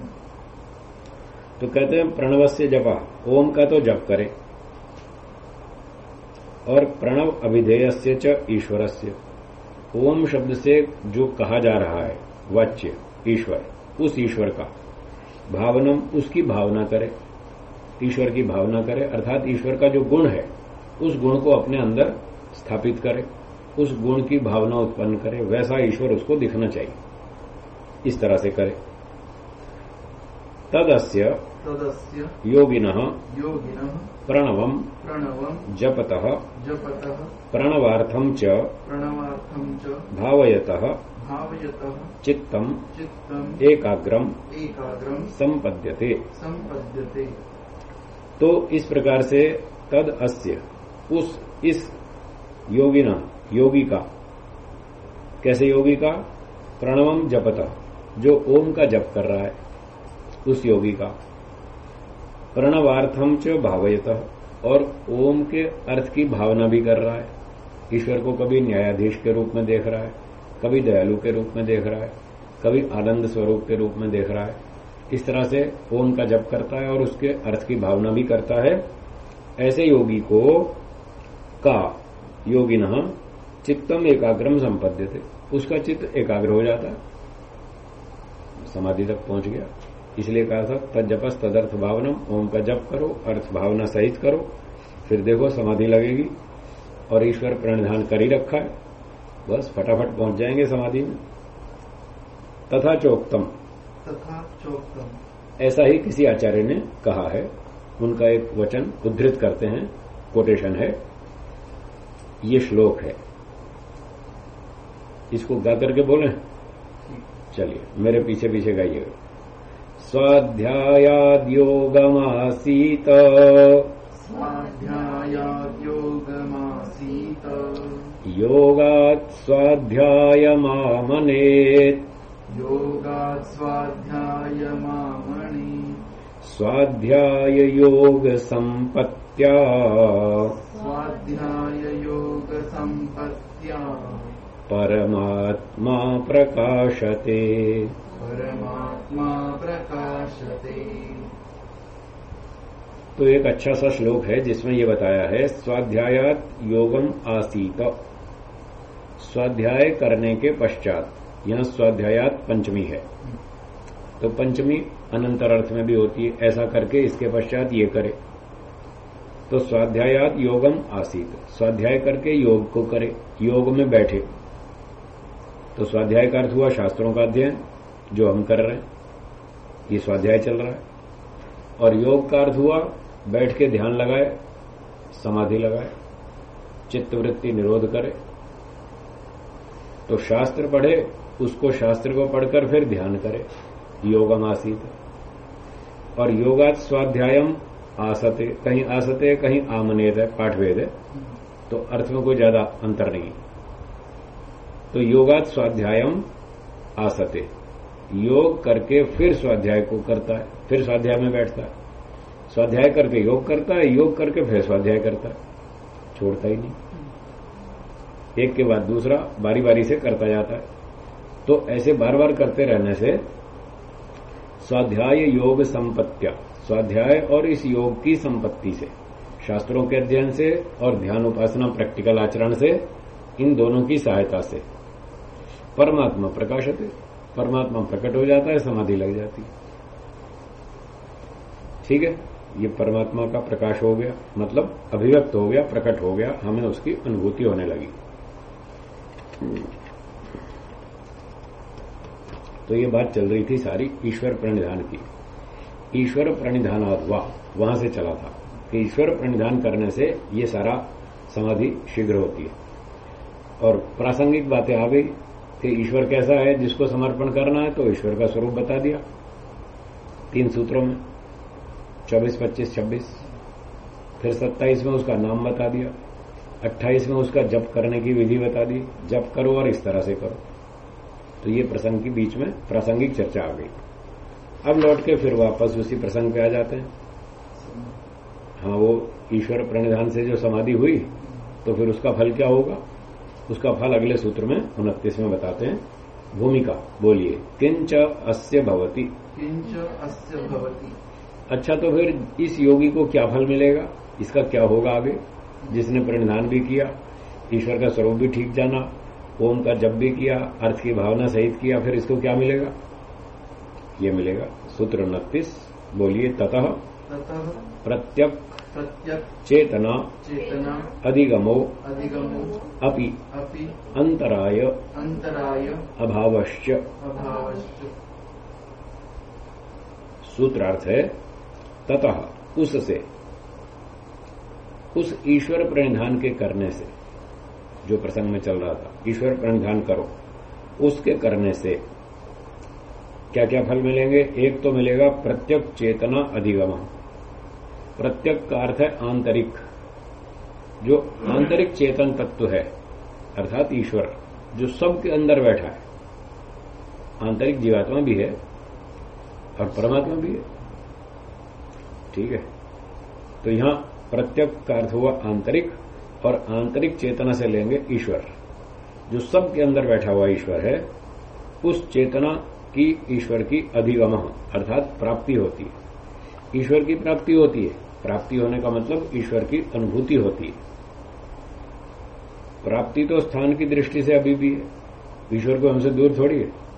तो कहते हैं प्रणव से जपा ओम का तो जप करे। और प्रणव अभिधेय से च ईश्वर से ओम शब्द से जो कहा जा रहा है वाच्य ईश्वर उस ईश्वर का। भावनम उसकी भावना करे। ईश्वर की भावना करे अर्थात ईश्वर का जो गुण है उस गुण को अपने अंदर स्थापित करे उस गुण की भावना उत्पन्न करे वैसा ईश्वर उसको दिखना चाहिए। इस तरह से करे। तदस्य तदस्य योगिन योगिनः प्रणवम। प्रणवम्। जपत। जपतः। प्रणवार्थम च। प्रणवार्थं च। भावयत। भावयतः। चित्तम। चित्तम्। एकाग्रम। एकाग्रम्। संपद्यते सम्पद्यते। तो इस प्रकार से तद अस्य उस इस योगिना योगी का कैसे योगी का प्रणवम जपता। जो ओम का जप कर रहा है उस योगी का प्रणवार्थम च भावयत, और ओम के अर्थ की भावना भी कर रहा है। ईश्वर को कभी न्यायाधीश के रूप में देख रहा है, कभी दयालु के रूप में देख रहा है, कभी आनंद स्वरूप के रूप में देख रहा है। इस तरह से ओम का जप करता है और उसके अर्थ की भावना भी करता है। ऐसे योगी को का योगी योगिन चित्तम एकाग्रम संपद्य थे उसका चित्त एकाग्र हो जाता, समाधि तक पहुँच गया। इसलिए कहा था तजपस तदर्थ भावनम ओम का जप करो अर्थ भावना सहित करो फिर देखो समाधि लगेगी और ईश्वर प्रणिधान कर ही रखा है। बस फटाफट पहुँच जाएँगे समाधि में। तथा चोक्तम। तथा चोक्तम। ऐसा ही किसी आचार्य ने कहा है उनका एक वचन उद्धृत करते हैं कोटेशन है ये श्लोक है। इसको गा करके बोले? चलिए मेरे पीछे पीछे गाइएगा। स्वाध्यायाद योगमासीत स्वाध्यायाद्योगमासीत। योगात् स्वाध्यायमामनेत् योगात् स्वाध्यायमामणि। स्वाध्याय योग संपत्त्या स्वाध्याययोगसम्पत्त्या। परमात्मा प्रकाशते परमात्मा प्रकाशते। तो एक अच्छा सा श्लोक है जिसमें यह बताया है, स्वाध्यायात योगम आसीत। स्वाध्याय करने के पश्चात, यहाँ स्वाध्यायात पंचमी है। तो पंचमी अनंतर अर्थ में भी होती है, ऐसा करके इसके पश्चात ये करे। तो स्वाध्यायात योगम आसीत, स्वाध्याय करके योग को करे, योग में बैठे। तो स्वाध्याय का अर्थ हुआ शास्त्रों का अध्ययन जो हम कर रहे हैं, ये स्वाध्याय चल रहा है। और योग का अर्थ हुआ, बैठ के ध्यान लगाए, समाधि लगाए चित्त वृत्ति निरोध करे। तो शास्त्र पढ़े, उसको शास्त्र को पढ़कर फिर ध्यान करे। योगम आसीत और योगात स्वाध्यायम आसते, कहीं आसते, कहीं आमनेत है, पाठभेद है। तो अर्थ में कोई ज़्यादा अंतर नहीं तो योगात स्वाध्यायम आसते। योग करके फिर स्वाध्याय को करता है, फिर स्वाध्याय में बैठता है। स्वाध्याय करके योग करता है, योग करके फिर स्वाध्याय करता है। छोड़ता ही नहीं। एक के बाद दूसरा बारी बारी से करता जाता है। तो ऐसे बार बार करते रहने से स्वाध्याय योग संपत्तिया, स्वाध्याय और इस योग की संपत्ति से, शास्त्रों के अध्ययन से और ध्यान उपासना प्रैक्टिकल आचरण से, इन दोनों की सहायता से परमात्मा प्रकाशत परमात्मा प्रकट हो जाता है, समाधि लग जाती है। ठीक है? ये परमात्मा का प्रकाश हो गया मतलब अभिव्यक्त हो गया, प्रकट हो गया, हमें उसकी अनुभूति होने लगी। तो ये बात चल रही थी सारी ईश्वर प्रणिधान की। ईश्वर प्रणिधान हुआ वहाँ से चला था। कि ईश्वर प्रणिधान करने से ये सारा समाधि शीघ्र होती है। और प्रासंगिक बातें आ गई कि ईश्वर कैसा है, जिसको समर्पण करना है तो ईश्वर का स्वरूप बता दिया। तीन सूत्रों में, चौबीस, पच्चीस, छब्बीस। फिर सत्ताईस में उसका नाम बता दिया। अट्ठाईस में उसका जप करने की विधि बता दी। जप करो और इस तरह से करो। तो ये प्रसंग के बीच में प्रासंगिक चर्चा आ गई। अब लौट के फिर वापस उसी प्रसंग पे आ जाते हैं। हाँ वो ईश्वर प्रणिधान से जो समाधि हुई तो फिर उसका फल क्या होगा? उसका फल अगले सूत्र में उनतीस में बताते हैं। भूमिका बोलिए। किंच अस्य भवती। किंच अस्य भवति। अच्छा तो फिर इस योगी को क्या फल मिलेगा? इसका क्या होगा आगे? जिसने परिधान भी किया ईश्वर का स्वरूप भी ठीक जाना ओम का जब भी किया अर्थ की भावना सहित किया फिर इसको क्या मिलेगा? ये मिलेगा। सूत्र उनतीस बोलिए ततः ततः प्रत्यक प्रत्यक चेतना चेतना अधिगमो अधिगमो अपि अपि अंतराय अंतराय अभावश्च। अभावश्च। सूत्रार्थ है ततः उससे उस ईश्वर प्रणिधान के करने से जो प्रसंग में चल रहा था ईश्वर प्रणिधान करो उसके करने से क्या क्या फल मिलेंगे? एक तो मिलेगा प्रत्यक चेतना अधिगम प्रत्यक का अर्थ है आंतरिक, जो आंतरिक चेतन तत्व है, अर्थात ईश्वर, जो सबके अंदर बैठा है। आंतरिक जीवात्मा भी है और परमात्मा भी है। ठीक है? तो यहाँ प्रत्यक का अर्थ हुआ आंतरिक और आंतरिक चेतना से लेंगे ईश्वर। जो सबके अंदर बैठा हुआ ईश्वर है, उस चेतना की ईश्वर की अधिगम, अर्थात प्राप्ति होती है। ईश्वर की प्राप्ति होती है। प्राप्ति होने का मतलब ईश्वर की अनुभूति होती है। प्राप्ति तो स्थान की दृष्टि से अभी भी है। ईश्वर को हमसे दूर थोड़ी है।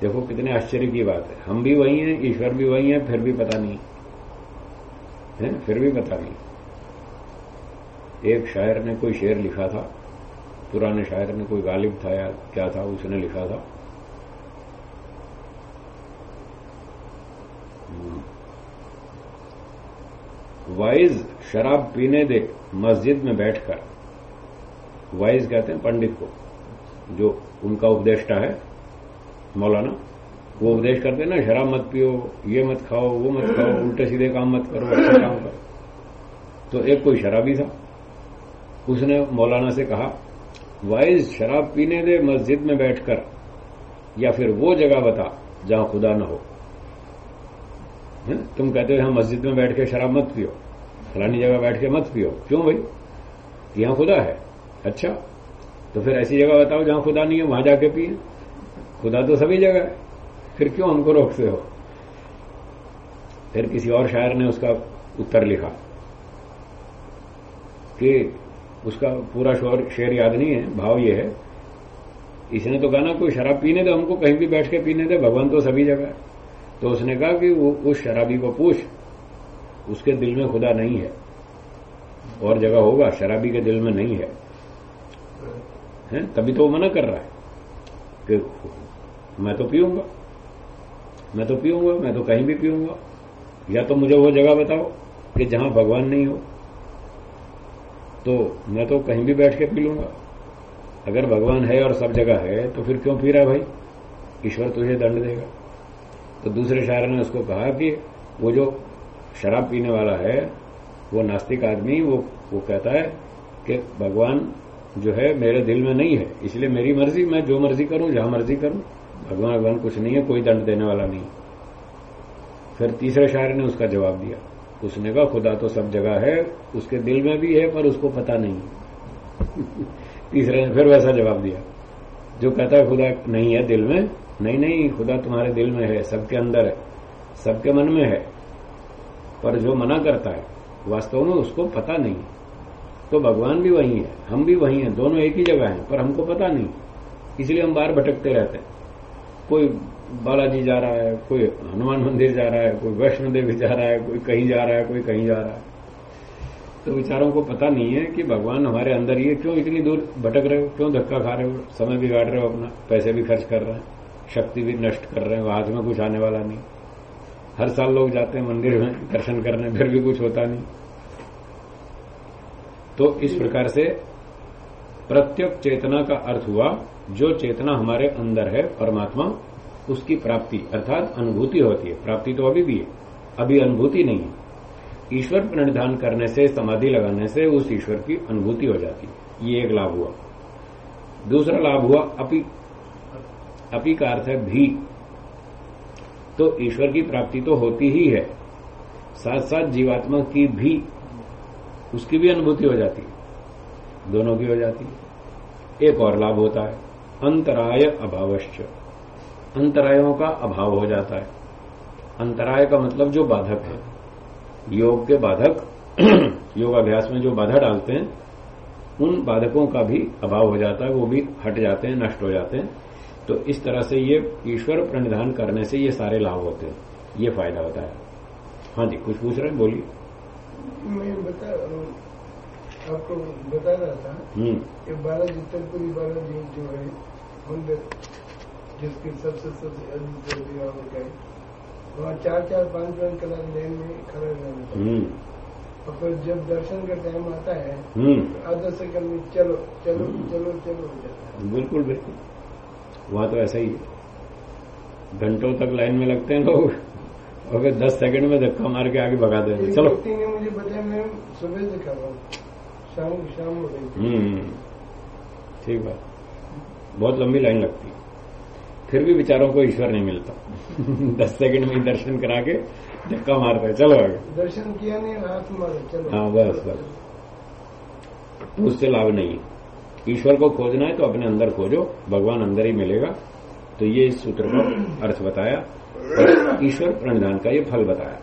देखो कितने आश्चर्य की बात है। हम भी वही हैं, ईश्वर भी वही है, फिर भी पता नहीं। है? फिर भी पता नहीं। एक शायर ने कोई शेर लिखा था, पुराने शायर ने कोई गालिब था या क्या था, उसने लिखा था। वाइज शराब पीने दे मस्जिद में बैठकर। वाइज कहते हैं पंडित को, जो उनका उपदेष्टा है, मौलाना, वो उपदेश करते ना, शराब मत पियो, ये मत खाओ, वो मत खाओ, उल्टे सीधे काम मत करो अच्छा काम करो। तो एक कोई शराबी था, उसने मौलाना से कहा, वाइज शराब पीने दे मस्जिद में बैठकर, या फिर वो जगह बता जहाँ खुदा न हो। है? तुम कहते हो यहाँ मस्जिद में बैठ के शराब मत पियो। फलानी जगह बैठ के मत पियो। क्यों भाई? यहाँ खुदा है। अच्छा तो फिर ऐसी जगह बताओ जहाँ खुदा नहीं है, वहाँ जाके पिए। खुदा तो सभी जगह है। फिर क्यों हमको रोकते हो? फिर किसी और शायर ने उसका उत्तर लिखा कि उसका पूरा शोर, शेर याद नहीं है, भाव ये है। इसने तो कहा ना, कोई शराब पीने दे, हमको कहीं भी बैठ के पीने दे, भगवान तो सभी जगह है। तो उसने कहा कि वो उस शराबी को पूछ उसके दिल में खुदा नहीं है। और जगह होगा शराबी के दिल में नहीं है, है? तभी तो वो मना कर रहा है कि मैं तो पीऊँगा मैं तो पीऊँगा मैं तो कहीं भी पीऊँगा। या तो मुझे वो जगह बताओ कि जहाँ भगवान नहीं हो। तो मैं तो कहीं भी बैठ के पी लूँगा। अगर भगवान है और सब जगह है तो फिर क्यों पी रहा है भाई? ईश्वर तुझे दंड देगा। तो दूसरे शायर ने उसको कहा कि वो जो शराब पीने वाला है, वो नास्तिक आदमी, वो वो कहता है कि भगवान जो है मेरे दिल में नहीं है, इसलिए मेरी मर्ज़ी, मैं जो मर्ज़ी करूँ, जहाँ मर्ज़ी करूँ, भगवान भगवान कुछ नहीं है, कोई दंड देने वाला नहीं फिर तीसरे शायर ने उसका जवाब दिया। उसने कहा, खुदा तो सब जगह है, उसके दिल में भी है, पर उसको पता नहीं तीसरे ने फिर वैसा जवाब दिया, जो कहता है, खुदा नहीं है दिल में नहीं नहीं, खुदा तुम्हारे दिल में है, सबके अंदर है, सबके मन में है, पर जो मना करता है, वास्तव में उसको पता नहीं तो भगवान भी वही है, हम भी वही हैं, दोनों एक ही जगह हैं, पर हमको पता नहीं, इसलिए हम बाहर भटकते रहते हैं। कोई बालाजी जा रहा है, कोई हनुमान मंदिर जा रहा है, कोई वैष्णो देवी जा रहा है, कोई कहीं जा रहा है, कोई कहीं जा रहा है। तो विचारों को पता नहीं है कि भगवान हमारे अंदर है, क्यों इतनी दूर भटक रहे हो, क्यों धक्का खा रहे हो, समय बिगाड़ रहे हो अपना, पैसे भी खर्च कर रहे हैं। शक्ति भी नष्ट कर रहे हैं हाथ में कुछ आने वाला नहीं। हर साल लोग जाते हैं मंदिर में दर्शन करने, फिर भी कुछ होता नहीं। तो इस प्रकार से प्रत्येक चेतना का अर्थ हुआ, जो चेतना हमारे अंदर है, परमात्मा, उसकी प्राप्ति, अर्थात अनुभूति होती है। प्राप्ति तो अभी भी है, अभी अनुभूति नहीं है। ईश्वर प्रणिधान करने से, समाधि लगाने से, उस ईश्वर की अनुभूति हो जाती है। ये एक लाभ हुआ। दूसरा लाभ हुआ, अपी अपी का अर्थ है भी। तो ईश्वर की प्राप्ति तो होती ही है। साथ साथ जीवात्मा की भी उसकी भी अनुभूति हो जाती है। दोनों की हो जाती है। एक और लाभ होता है, अंतराय अभावश्च। अंतरायों का अभाव हो जाता है। अंतराय का मतलब जो बाधक है। योग के बाधक, योगाभ्यास में जो बाधा डालते हैं, उन बाधकों का भी अभाव हो जाता है, वो भी हट जाते हैं, नष्ट हो जाते हैं। तो इस तरह से ये ईश्वर प्रणिधान करने से ये सारे लाभ होते हैं। ये फ़ायदा होता है। हाँ जी कुछ पूछ रहे हैं? बोलिए। मैं बता आपको बता रहा था हम्म। कि बालाजी चित्तरपुरी बालाजी जो है मंदिर जिसकी सबसे सबसे अधिक जो है वहाँ चार चार पाँच पाँच कलर लाइन में खड़ा रहना हम्म। और फिर जब दर्शन का टाइम आता है तो आधा सेकंड में चलो चलो चलो चलो हो जाता है। बिल्कुल बिल्कुल। वहाँ तो ऐसा ही घंटों तक लाइन में लगते हैं लोग। और फिर दस सेकंड में धक्का मार के आगे भगा देते चलो। ने मुझे बताया मैं सुबह से कर रहा हूँ शाम शाम हो हम्म। ठीक बात। बहुत लंबी लाइन लगती। है फिर भी बेचारों को ईश्वर नहीं मिलता। दस सेकंड में ही दर्शन करा के धक्का मारते हैं। चलो आगे। दर्शन किया नहीं हाथ मारा। चलो। हाँ, बस, बस। तो उससे लाभ नहीं है। ईश्वर को खोजना है तो अपने अंदर खोजो भगवान अंदर ही मिलेगा। तो ये इस सूत्र का अर्थ बताया और ईश्वर प्रणिधान का ये फल बताया।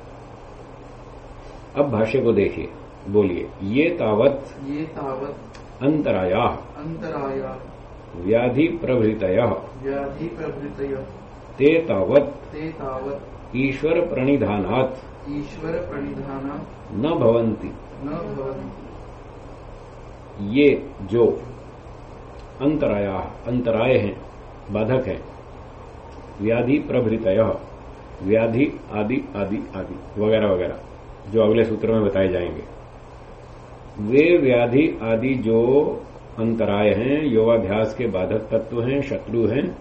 अब भाष्य को देखिए बोलिए ये तावत ये तावत अंतराया। अंतराया। व्याधि प्रभृतय। व्याधि प्रभृतय। ते तावत ते तावत ईश्वर प्रणिधानात्। ईश्वर प्रणिधाना न भवन्ति। न भवन्ति। ये जो अंतराया, अंतराय हैं, बाधक हैं। व्याधि प्रभृतय, व्याधि आदि आदि आदि, वगैरह वगैरह, जो अगले सूत्र में बताए जाएँगे। वे व्याधि आदि जो अंतराय हैं, योगाभ्यास के बाधक तत्व हैं, शत्रु हैं,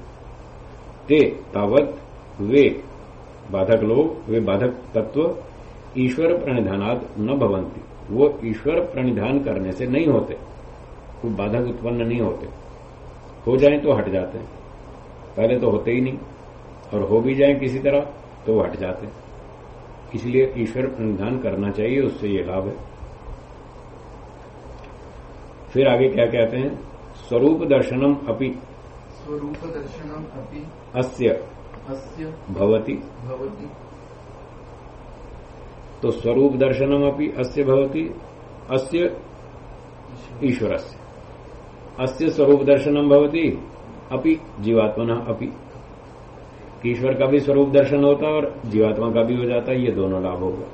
ते तावत वे बाधक लोग, वे बाधक तत्व ईश्वर प्रणिधानाद न भवंती। वो ईश्वर प्रणिधान करने से नहीं होते। वो बाधक उत्पन्न नहीं होते। हो जाए तो हट जाते हैं। पहले तो होते ही नहीं। और हो भी जाए किसी तरह तो हट जाते हैं। इसलिए ईश्वर प्रणिधान करना चाहिए उससे ये लाभ है। फिर आगे क्या कहते हैं? स्वरूप दर्शनम अपि। स्वरूप दर्शनम अपि। अस्य। अस्य। भवति। भवति। तो स्वरूप दर्शनम अपि अस्य भवति। अस्य ईश्वरस्य। अस्य स्वरूप दर्शनम भवती। अपि जीवात्मना अपि। ईश्वर का भी स्वरूप दर्शन होता है और जीवात्मा का भी हो जाता है, ये दोनों लाभ होगा।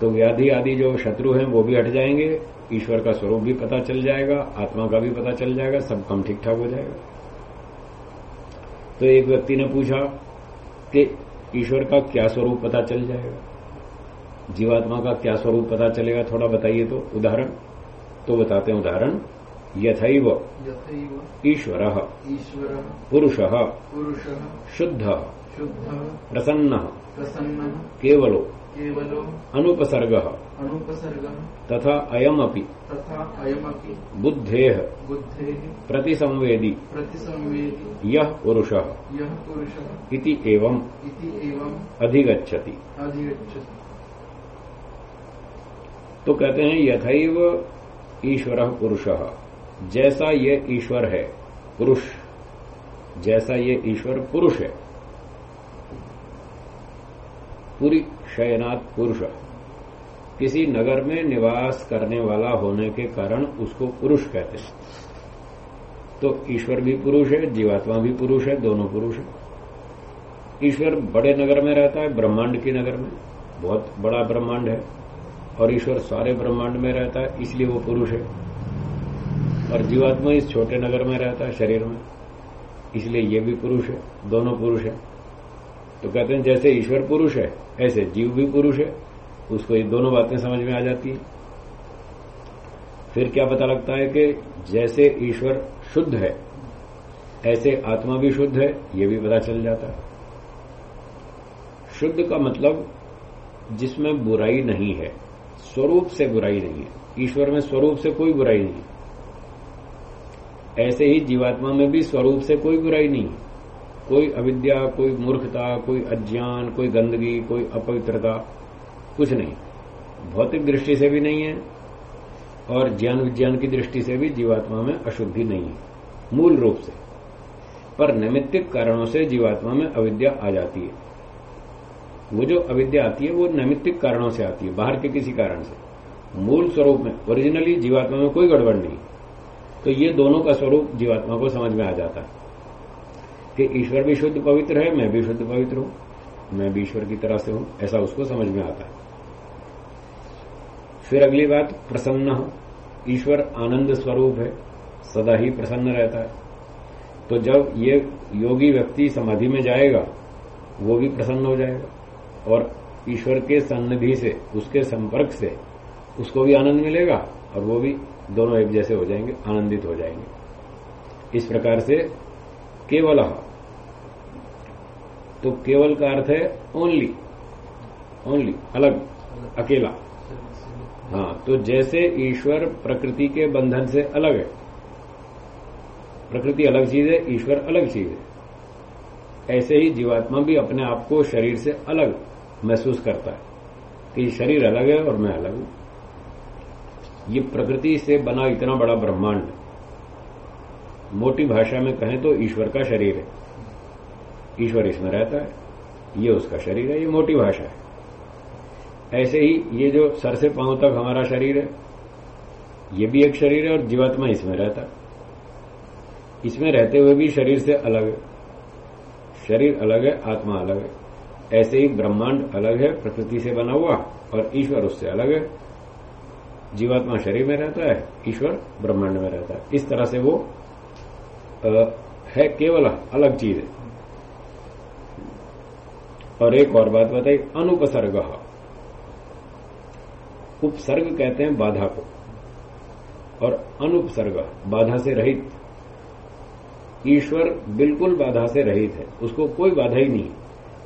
तो व्याधि आदि जो शत्रु हैं, वो भी हट जाएँगे। ईश्वर का स्वरूप भी पता चल जाएगा, आत्मा का भी पता चल जाएगा, सब काम ठीक ठाक हो जाएगा। तो एक व्यक्ति ने पूछा कि ईश्वर का क्या स्वरूप पता चल जाएगा? जीवात्मा का क्या स्वरूप पता चलेगा, थोड़ा बताइए तो। उदाहरण? तो बताते हैं उदाहरण। यथैव ईश्वर पुरुष शुद्ध प्रसन्न केवलो अनुपसर्ग तथा अयमपि बुद्धे प्रतिसंवेदी यह पुरुष इति एवं अधिगच्छति। तो कहते हैं यथैव ईश्वर पुरुष। जैसा ये ईश्वर है, पुरुष। जैसा ये ईश्वर पुरुष है। पूरी शयनाथ पुरुष। किसी नगर में निवास करने वाला होने के कारण उसको पुरुष कहते हैं। तो ईश्वर भी पुरुष है, जीवात्मा भी पुरुष है, दोनों पुरुष है। ईश्वर बड़े नगर में रहता है, ब्रह्मांड के नगर में। बहुत बड़ा ब्रह्मांड है और ईश्वर सारे ब्रह्मांड में रहता है, इसलिए वो पुरुष है। और जीवात्मा इस छोटे नगर में रहता है, शरीर में। इसलिए ये भी पुरुष है, दोनों पुरुष है। तो कहते हैं, जैसे ईश्वर पुरुष है, ऐसे जीव भी पुरुष है। उसको ये दोनों बातें समझ में आ जाती है। फिर क्या पता लगता है कि जैसे ईश्वर शुद्ध है, ऐसे आत्मा भी शुद्ध है, ये भी पता चल जाता है। शुद्ध का मतलब जिसमें बुराई नहीं है, स्वरूप से बुराई नहीं है। ईश्वर में स्वरूप से कोई बुराई नहीं। ऐसे ही जीवात्मा में भी स्वरूप से कोई बुराई नहीं। कोई अविद्या, कोई मूर्खता, कोई अज्ञान, कोई गंदगी, कोई अपवित्रता, कुछ नहीं। भौतिक दृष्टि से भी नहीं है और ज्ञान विज्ञान की दृष्टि से भी जीवात्मा में अशुद्धि नहीं है, मूल रूप से। पर नैमित्तिक कारणों से जीवात्मा में अविद्या आ जाती है। वो जो अविद्या आती है, वो नैमित्तिक कारणों से आती है, बाहर के किसी कारण से। मूल स्वरूप में ओरिजिनली जीवात्मा में कोई गड़बड़ नहीं। तो ये दोनों का स्वरूप जीवात्मा को समझ में आ जाता है कि ईश्वर भी शुद्ध पवित्र है, मैं भी शुद्ध पवित्र हूँ, मैं भी ईश्वर की तरह से हूँ, ऐसा उसको समझ में आता है। फिर अगली बात, प्रसन्न हो। ईश्वर आनंद स्वरूप है, सदा ही प्रसन्न रहता है। तो जब ये योगी व्यक्ति समाधि में जाएगा, वो भी प्रसन्न हो जाएगा। और ईश्वर के सन्निधि से, उसके संपर्क से उसको भी आनंद मिलेगा और वो भी दोनों एक जैसे हो जाएँगे, आनंदित हो जाएँगे। इस प्रकार से केवल तो केवल का अर्थ है ओनली ओनली अलग, अकेला। हाँ तो जैसे ईश्वर प्रकृति के बंधन से अलग है, प्रकृति अलग चीज़ है, ईश्वर अलग चीज़ है। ऐसे ही जीवात्मा भी अपने आप को शरीर से अलग महसूस करता है कि शरीर अलग है और मैं अलग हूँ। ये प्रकृति से बना इतना बड़ा ब्रह्मांड। मोटी भाषा में कहें तो ईश्वर का शरीर है। ईश्वर इसमें रहता है, ये उसका शरीर है, ये मोटी भाषा है। ऐसे ही ये जो सर से पाँव तक हमारा शरीर है, ये भी एक शरीर है और जीवात्मा इसमें रहता है। इसमें रहते हुए भी शरीर से अलग है। शरीर अलग है, आत्मा अलग है। ऐसे ही ब्रह्मांड अलग है, प्रकृति से बना हुआ और ईश्वर उससे अलग है। जीवात्मा शरीर में रहता है ईश्वर ब्रह्मांड में रहता है। इस तरह से वो आ, है केवल अलग चीज़। है और एक और बात बताई अनुपसर्ग। उपसर्ग कहते हैं बाधा को। और अनुपसर्ग बाधा से रहित। ईश्वर बिल्कुल बाधा से रहित है। उसको कोई बाधा ही नहीं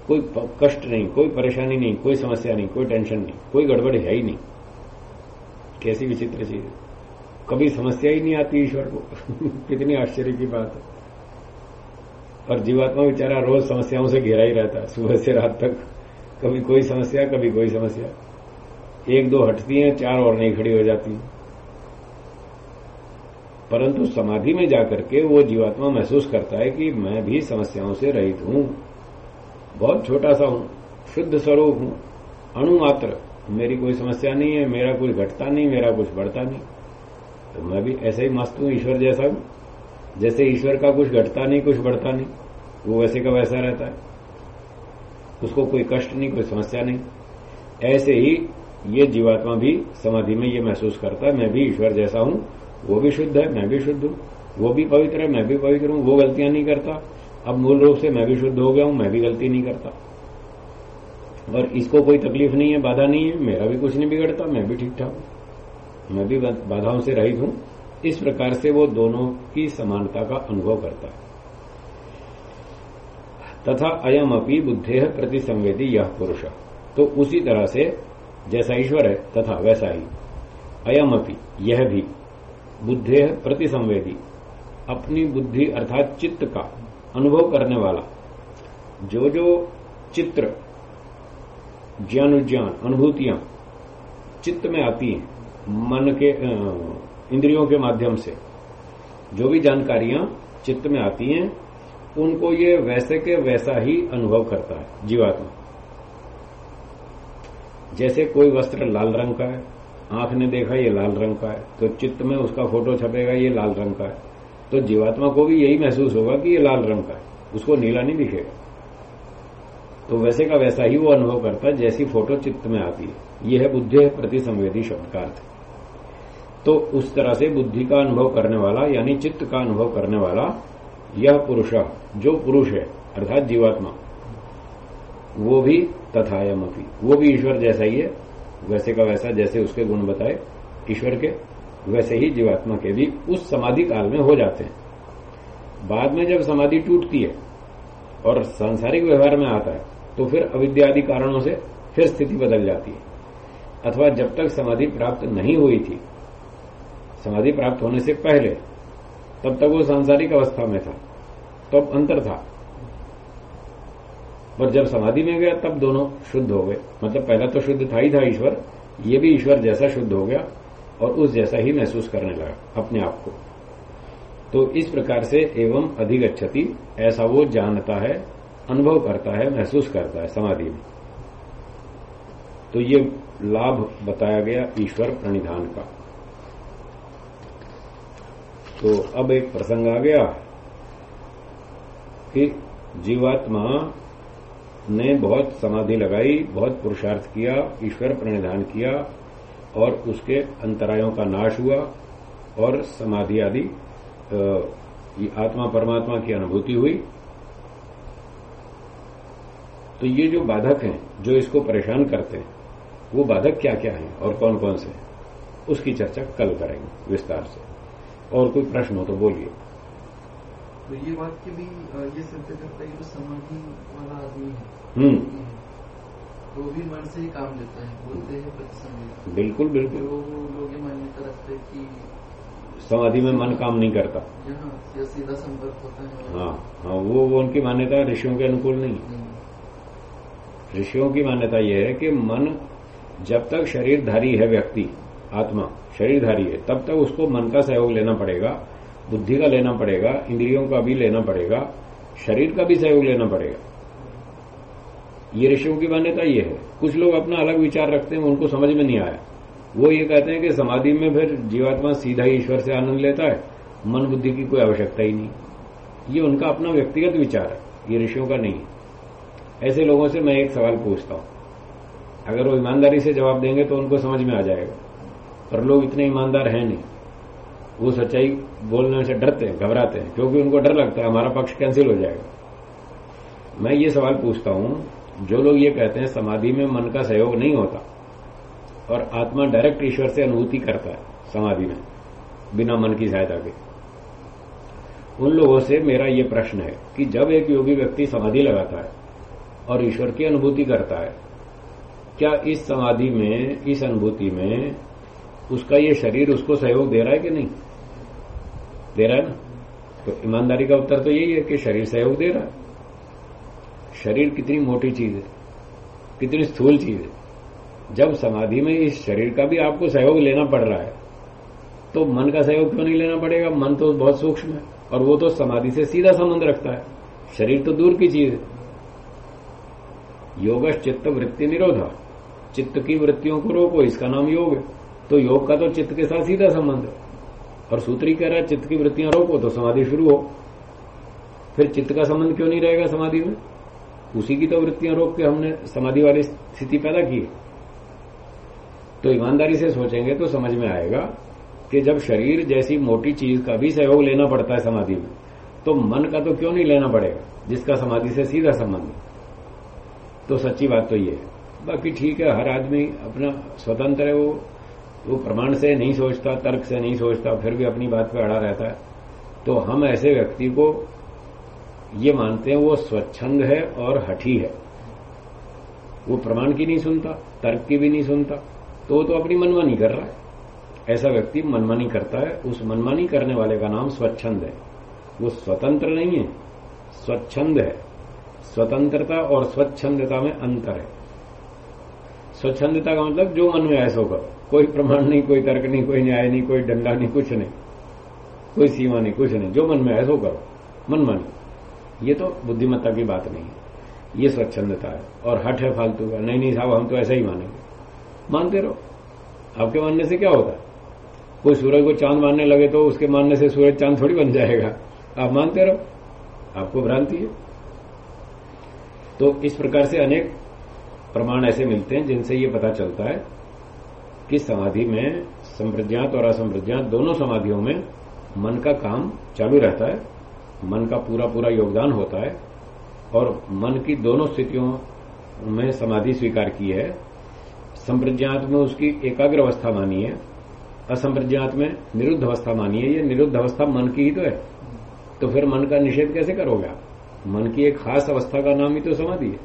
कोई कष्ट नहीं कोई परेशानी नहीं कोई समस्या नहीं कोई टेंशन नहीं कोई गड़बड़ है ही नहीं। कैसी विचित्र चीज़। कभी समस्या ही नहीं आती ईश्वर को। कितनी आश्चर्य की बात है। और जीवात्मा बेचारा रोज समस्याओं से घिरा ही रहता है, सुबह से रात तक। कभी कोई समस्या, कभी कोई समस्या। एक दो हटती हैं, चार और नहीं खड़ी हो जाती। परंतु समाधि में जाकर के वो जीवात्मा महसूस करता है कि मैं भी समस्याओं से रहित हूँ। बहुत छोटा सा हूँ, शुद्ध स्वरूप हूँ अणुमात्र मेरी कोई समस्या नहीं है, मेरा कुछ घटता नहीं, मेरा कुछ बढ़ता नहीं। तो मैं भी ऐसे ही मस्त हूँ, ईश्वर जैसा हूँ। जैसे ईश्वर का कुछ घटता नहीं, कुछ बढ़ता नहीं, वो वैसे का वैसा रहता है। उसको कोई कष्ट नहीं, कोई समस्या नहीं। ऐसे ही ये जीवात्मा भी समाधि में ये महसूस करता है, मैं भी ईश्वर जैसा हूँ, वो भी शुद्ध है, मैं भी शुद्ध हूँ, वो भी पवित्र है, मैं भी पवित्र हूँ, वो गलतियाँ नहीं करता। अब मूल रूप से मैं भी शुद्ध हो गया हूँ, मैं भी गलती नहीं करता। और इसको कोई तकलीफ़ नहीं है, बाधा नहीं है। मेरा भी कुछ नहीं बिगड़ता, मैं भी ठीक ठाक हूँ। मैं भी बाधाओं से रहित हूँ। इस प्रकार से वो दोनों की समानता का अनुभव करता है। तथा अयम अपनी बुद्धे प्रति संवेदी यह पुरुष। तो उसी तरह से जैसा ईश्वर है, तथा वैसा ही। अयम अपी यह भी बुद्धे प्रति संवेदी अपनी बुद्धि अर्थात चित्त का अनुभव करने वाला। जो जो चित्र ज्ञानुज्ञान अनुभूतियाँ चित्त में आती हैं, मन के इंद्रियों के माध्यम से। जो भी जानकारियाँ चित्त में आती हैं, उनको ये वैसे के वैसा ही अनुभव करता है, जीवात्मा। जैसे कोई वस्त्र लाल रंग का है, आँख ने देखा ये लाल रंग का है तो चित्त में उसका फ़ोटो छपेगा ये लाल रंग का है। तो जीवात्मा को भी यही महसूस होगा कि ये लाल रंग का है, उसको नीला नहीं दिखेगा। तो वैसे का वैसा ही वो अनुभव करता है, जैसी फ़ोटो चित्त में आती है। यह है बुद्धि प्रति संवेदी शब्द का अर्थ तो उस तरह से बुद्धि का अनुभव करने वाला, यानी चित्त का अनुभव करने वाला, यह पुरुष, जो पुरुष है, अर्थात जीवात्मा, वो भी तथायमपी वो भी ईश्वर जैसा ही है, वैसे का वैसा जैसे उसके गुण बताए, ईश्वर के, वैसे ही जीवात्मा के भी उस समाधि काल में हो जाते हैं। बाद में जब समाधि टूटती है, और सांसारिक व्यवहार में आता है तो फिर अविद्यादि कारणों से फिर स्थिति बदल जाती है। अथवा जब तक समाधि प्राप्त नहीं हुई थी, समाधि प्राप्त होने से पहले, तब तक वो सांसारिक अवस्था में था, तब अंतर था। और जब समाधि में गया, तब दोनों शुद्ध हो गए। मतलब पहला तो शुद्ध था ही था ईश्वर, ये भी ईश्वर जैसा शुद्ध हो गया और उस जैसा ही महसूस करने लगा अपने आप को। तो इस प्रकार से एवं अधिगछति ऐसा वो जानता है अनुभव करता है, महसूस करता है समाधि में। तो ये लाभ बताया गया ईश्वर प्रणिधान का। तो अब एक प्रसंग आ गया कि जीवात्मा ने बहुत समाधि लगाई, बहुत पुरुषार्थ किया, ईश्वर प्रणिधान किया और उसके अंतरायों का नाश हुआ और समाधि आदि आत्मा परमात्मा की अनुभूति हुई। तो ये जो बाधक हैं जो इसको परेशान करते हैं वो बाधक क्या क्या हैं और कौन कौन से हैं? उसकी चर्चा कल करेंगे विस्तार से। और कोई प्रश्न हो तो बोलिए। तो ये वाक्य भी ये सिद्ध करता है कि समाधि वाला आदमी है हम्म। तो भी मन से ही काम लेता है बोलते हैं प्रतिसंधि बिल्कुल बिल्कुल। तो लोग ये मान्यता रखते हैं कि समाधि में मन काम नहीं करता। यहाँ सीधा संपर्क होता है। हाँ हाँ वो वो उनकी मान्यता ऋषियों के अनुकूल नहीं, नहीं। ऋषियों की मान्यता यह है कि मन जब तक शरीरधारी है व्यक्ति, आत्मा शरीरधारी है, तब तक उसको मन का सहयोग लेना पड़ेगा, बुद्धि का लेना पड़ेगा, इंद्रियों का भी लेना पड़ेगा, शरीर का भी सहयोग लेना पड़ेगा। ये ऋषियों की मान्यता ये है। कुछ लोग अपना अलग विचार रखते हैं, उनको समझ में नहीं आया। वो ये कहते हैं कि समाधि में फिर जीवात्मा सीधा ही ईश्वर से आनंद लेता है, मन बुद्धि की कोई आवश्यकता ही नहीं। ये उनका अपना व्यक्तिगत विचार है, ये ऋषियों का नहीं है। ऐसे लोगों से मैं एक सवाल पूछता हूँ। अगर वो ईमानदारी से जवाब देंगे तो उनको समझ में आ जाएगा। पर लोग इतने ईमानदार हैं नहीं। वो सच्चाई बोलने से डरते हैं, घबराते हैं, क्योंकि उनको डर लगता है, हमारा पक्ष कैंसिल हो जाएगा। मैं ये सवाल पूछता हूँ, जो लोग ये कहते हैं, समाधि में मन का सहयोग नहीं होता, और आत्मा डायरेक्ट ईश्वर से अनुभूति करता है, समाधि में, बिना मन की सहायता के। उन लोगों से मेरा ये प्रश्न है कि जब एक योगी व्यक्ति समाधि लगाता है और ईश्वर की अनुभूति करता है। क्या इस समाधि में, इस अनुभूति में उसका ये शरीर उसको सहयोग दे रहा है कि नहीं? दे रहा है ना? तो ईमानदारी का उत्तर तो यही है कि शरीर सहयोग दे रहा है। शरीर कितनी मोटी चीज़ है, कितनी स्थूल चीज़ है। जब समाधि में इस शरीर का भी आपको सहयोग लेना पड़ रहा है तो मन का सहयोग क्यों नहीं लेना पड़ेगा? मन तो बहुत सूक्ष्म है और वो तो समाधि से सीधा संबंध रखता है। शरीर तो दूर की चीज़ है। योग चित्त वृत्ति निरोधा। चित्त की वृत्तियों को रोको, इसका नाम योग है। तो योग का तो चित्त के साथ सीधा संबंध है। और सूत्री कह रहा है, चित्त की वृत्तियाँ रोको तो समाधि शुरू हो। फिर चित्त का संबंध क्यों नहीं रहेगा समाधि में? उसी की तो वृत्तियाँ रोक के हमने समाधि वाली स्थिति पैदा की तो ईमानदारी से सोचेंगे तो समझ में आएगा कि जब शरीर जैसी मोटी चीज़ का भी सहयोग लेना पड़ता है समाधि में तो मन का तो क्यों नहीं लेना पड़ेगा, जिसका समाधि से सीधा संबंध तो सच्ची बात तो ये है। बाकी ठीक है, हर आदमी अपना स्वतंत्र है वो। वो प्रमाण से नहीं सोचता, तर्क से नहीं सोचता, फिर भी अपनी बात पे अड़ा रहता है। तो हम ऐसे व्यक्ति को ये मानते हैं, वो स्वच्छंद है और हठी है। वो प्रमाण की नहीं सुनता, तर्क की भी नहीं सुनता तो वो तो अपनी मनमानी कर रहा है। ऐसा व्यक्ति मनमानी करता है, उस मनमानी करने वाले का नाम स्वच्छंद है। वो स्वतंत्र नहीं है, स्वच्छंद है। स्वतंत्रता और स्वच्छंदता में अंतर है। स्वच्छंदता का मतलब जो मन में ऐसा करो कोई प्रमाण नहीं, कोई तर्क नहीं, कोई न्याय नहीं, कोई डंडा नहीं, कुछ नहीं। कोई सीमा नहीं, कुछ नहीं। जो मन में ऐसा करो मन मानी ये तो बुद्धिमत्ता की बात नहीं है। ये स्वच्छंदता है। और हट है फालतू का। नहीं नहीं साहब, हम तो ऐसा ही मानेंगे। मानते रहो। आपके मानने से क्या होता? कोई सूरज को चाँद मानने लगे तो उसके मानने से सूरज चाँद थोड़ी बन जाएगा। आप मानते रहो। आपको भ्रांति है। तो इस प्रकार से अनेक प्रमाण ऐसे मिलते हैं जिनसे ये पता चलता है कि समाधि में संप्रज्ञात और असंप्रज्ञात दोनों समाधियों में मन का काम चालू रहता है, मन का पूरा पूरा योगदान होता है और मन की दोनों स्थितियों में समाधि स्वीकार की है। संप्रज्ञात में उसकी एकाग्र अवस्था मानी है, असंप्रज्ञात में निरुद्ध अवस्था मानी है। ये निरुद्ध अवस्था मन की ही तो है। तो फिर मन का निषेध कैसे करोगे आप? मन की एक खास अवस्था का नाम ही तो समाधि है।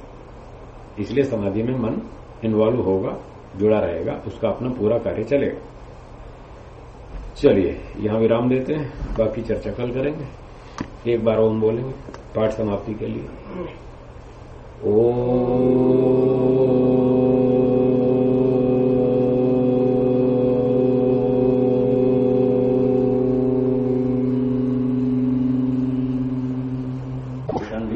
इसलिए समाधि में मन इन्वॉल्व होगा जुड़ा रहेगा उसका अपना पूरा कार्य चलेगा। चलिए यहाँ विराम देते हैं बाकी चर्चा कल करेंगे। एक बार ओम बोलेंगे पाठ समाप्ति के लिए। ओ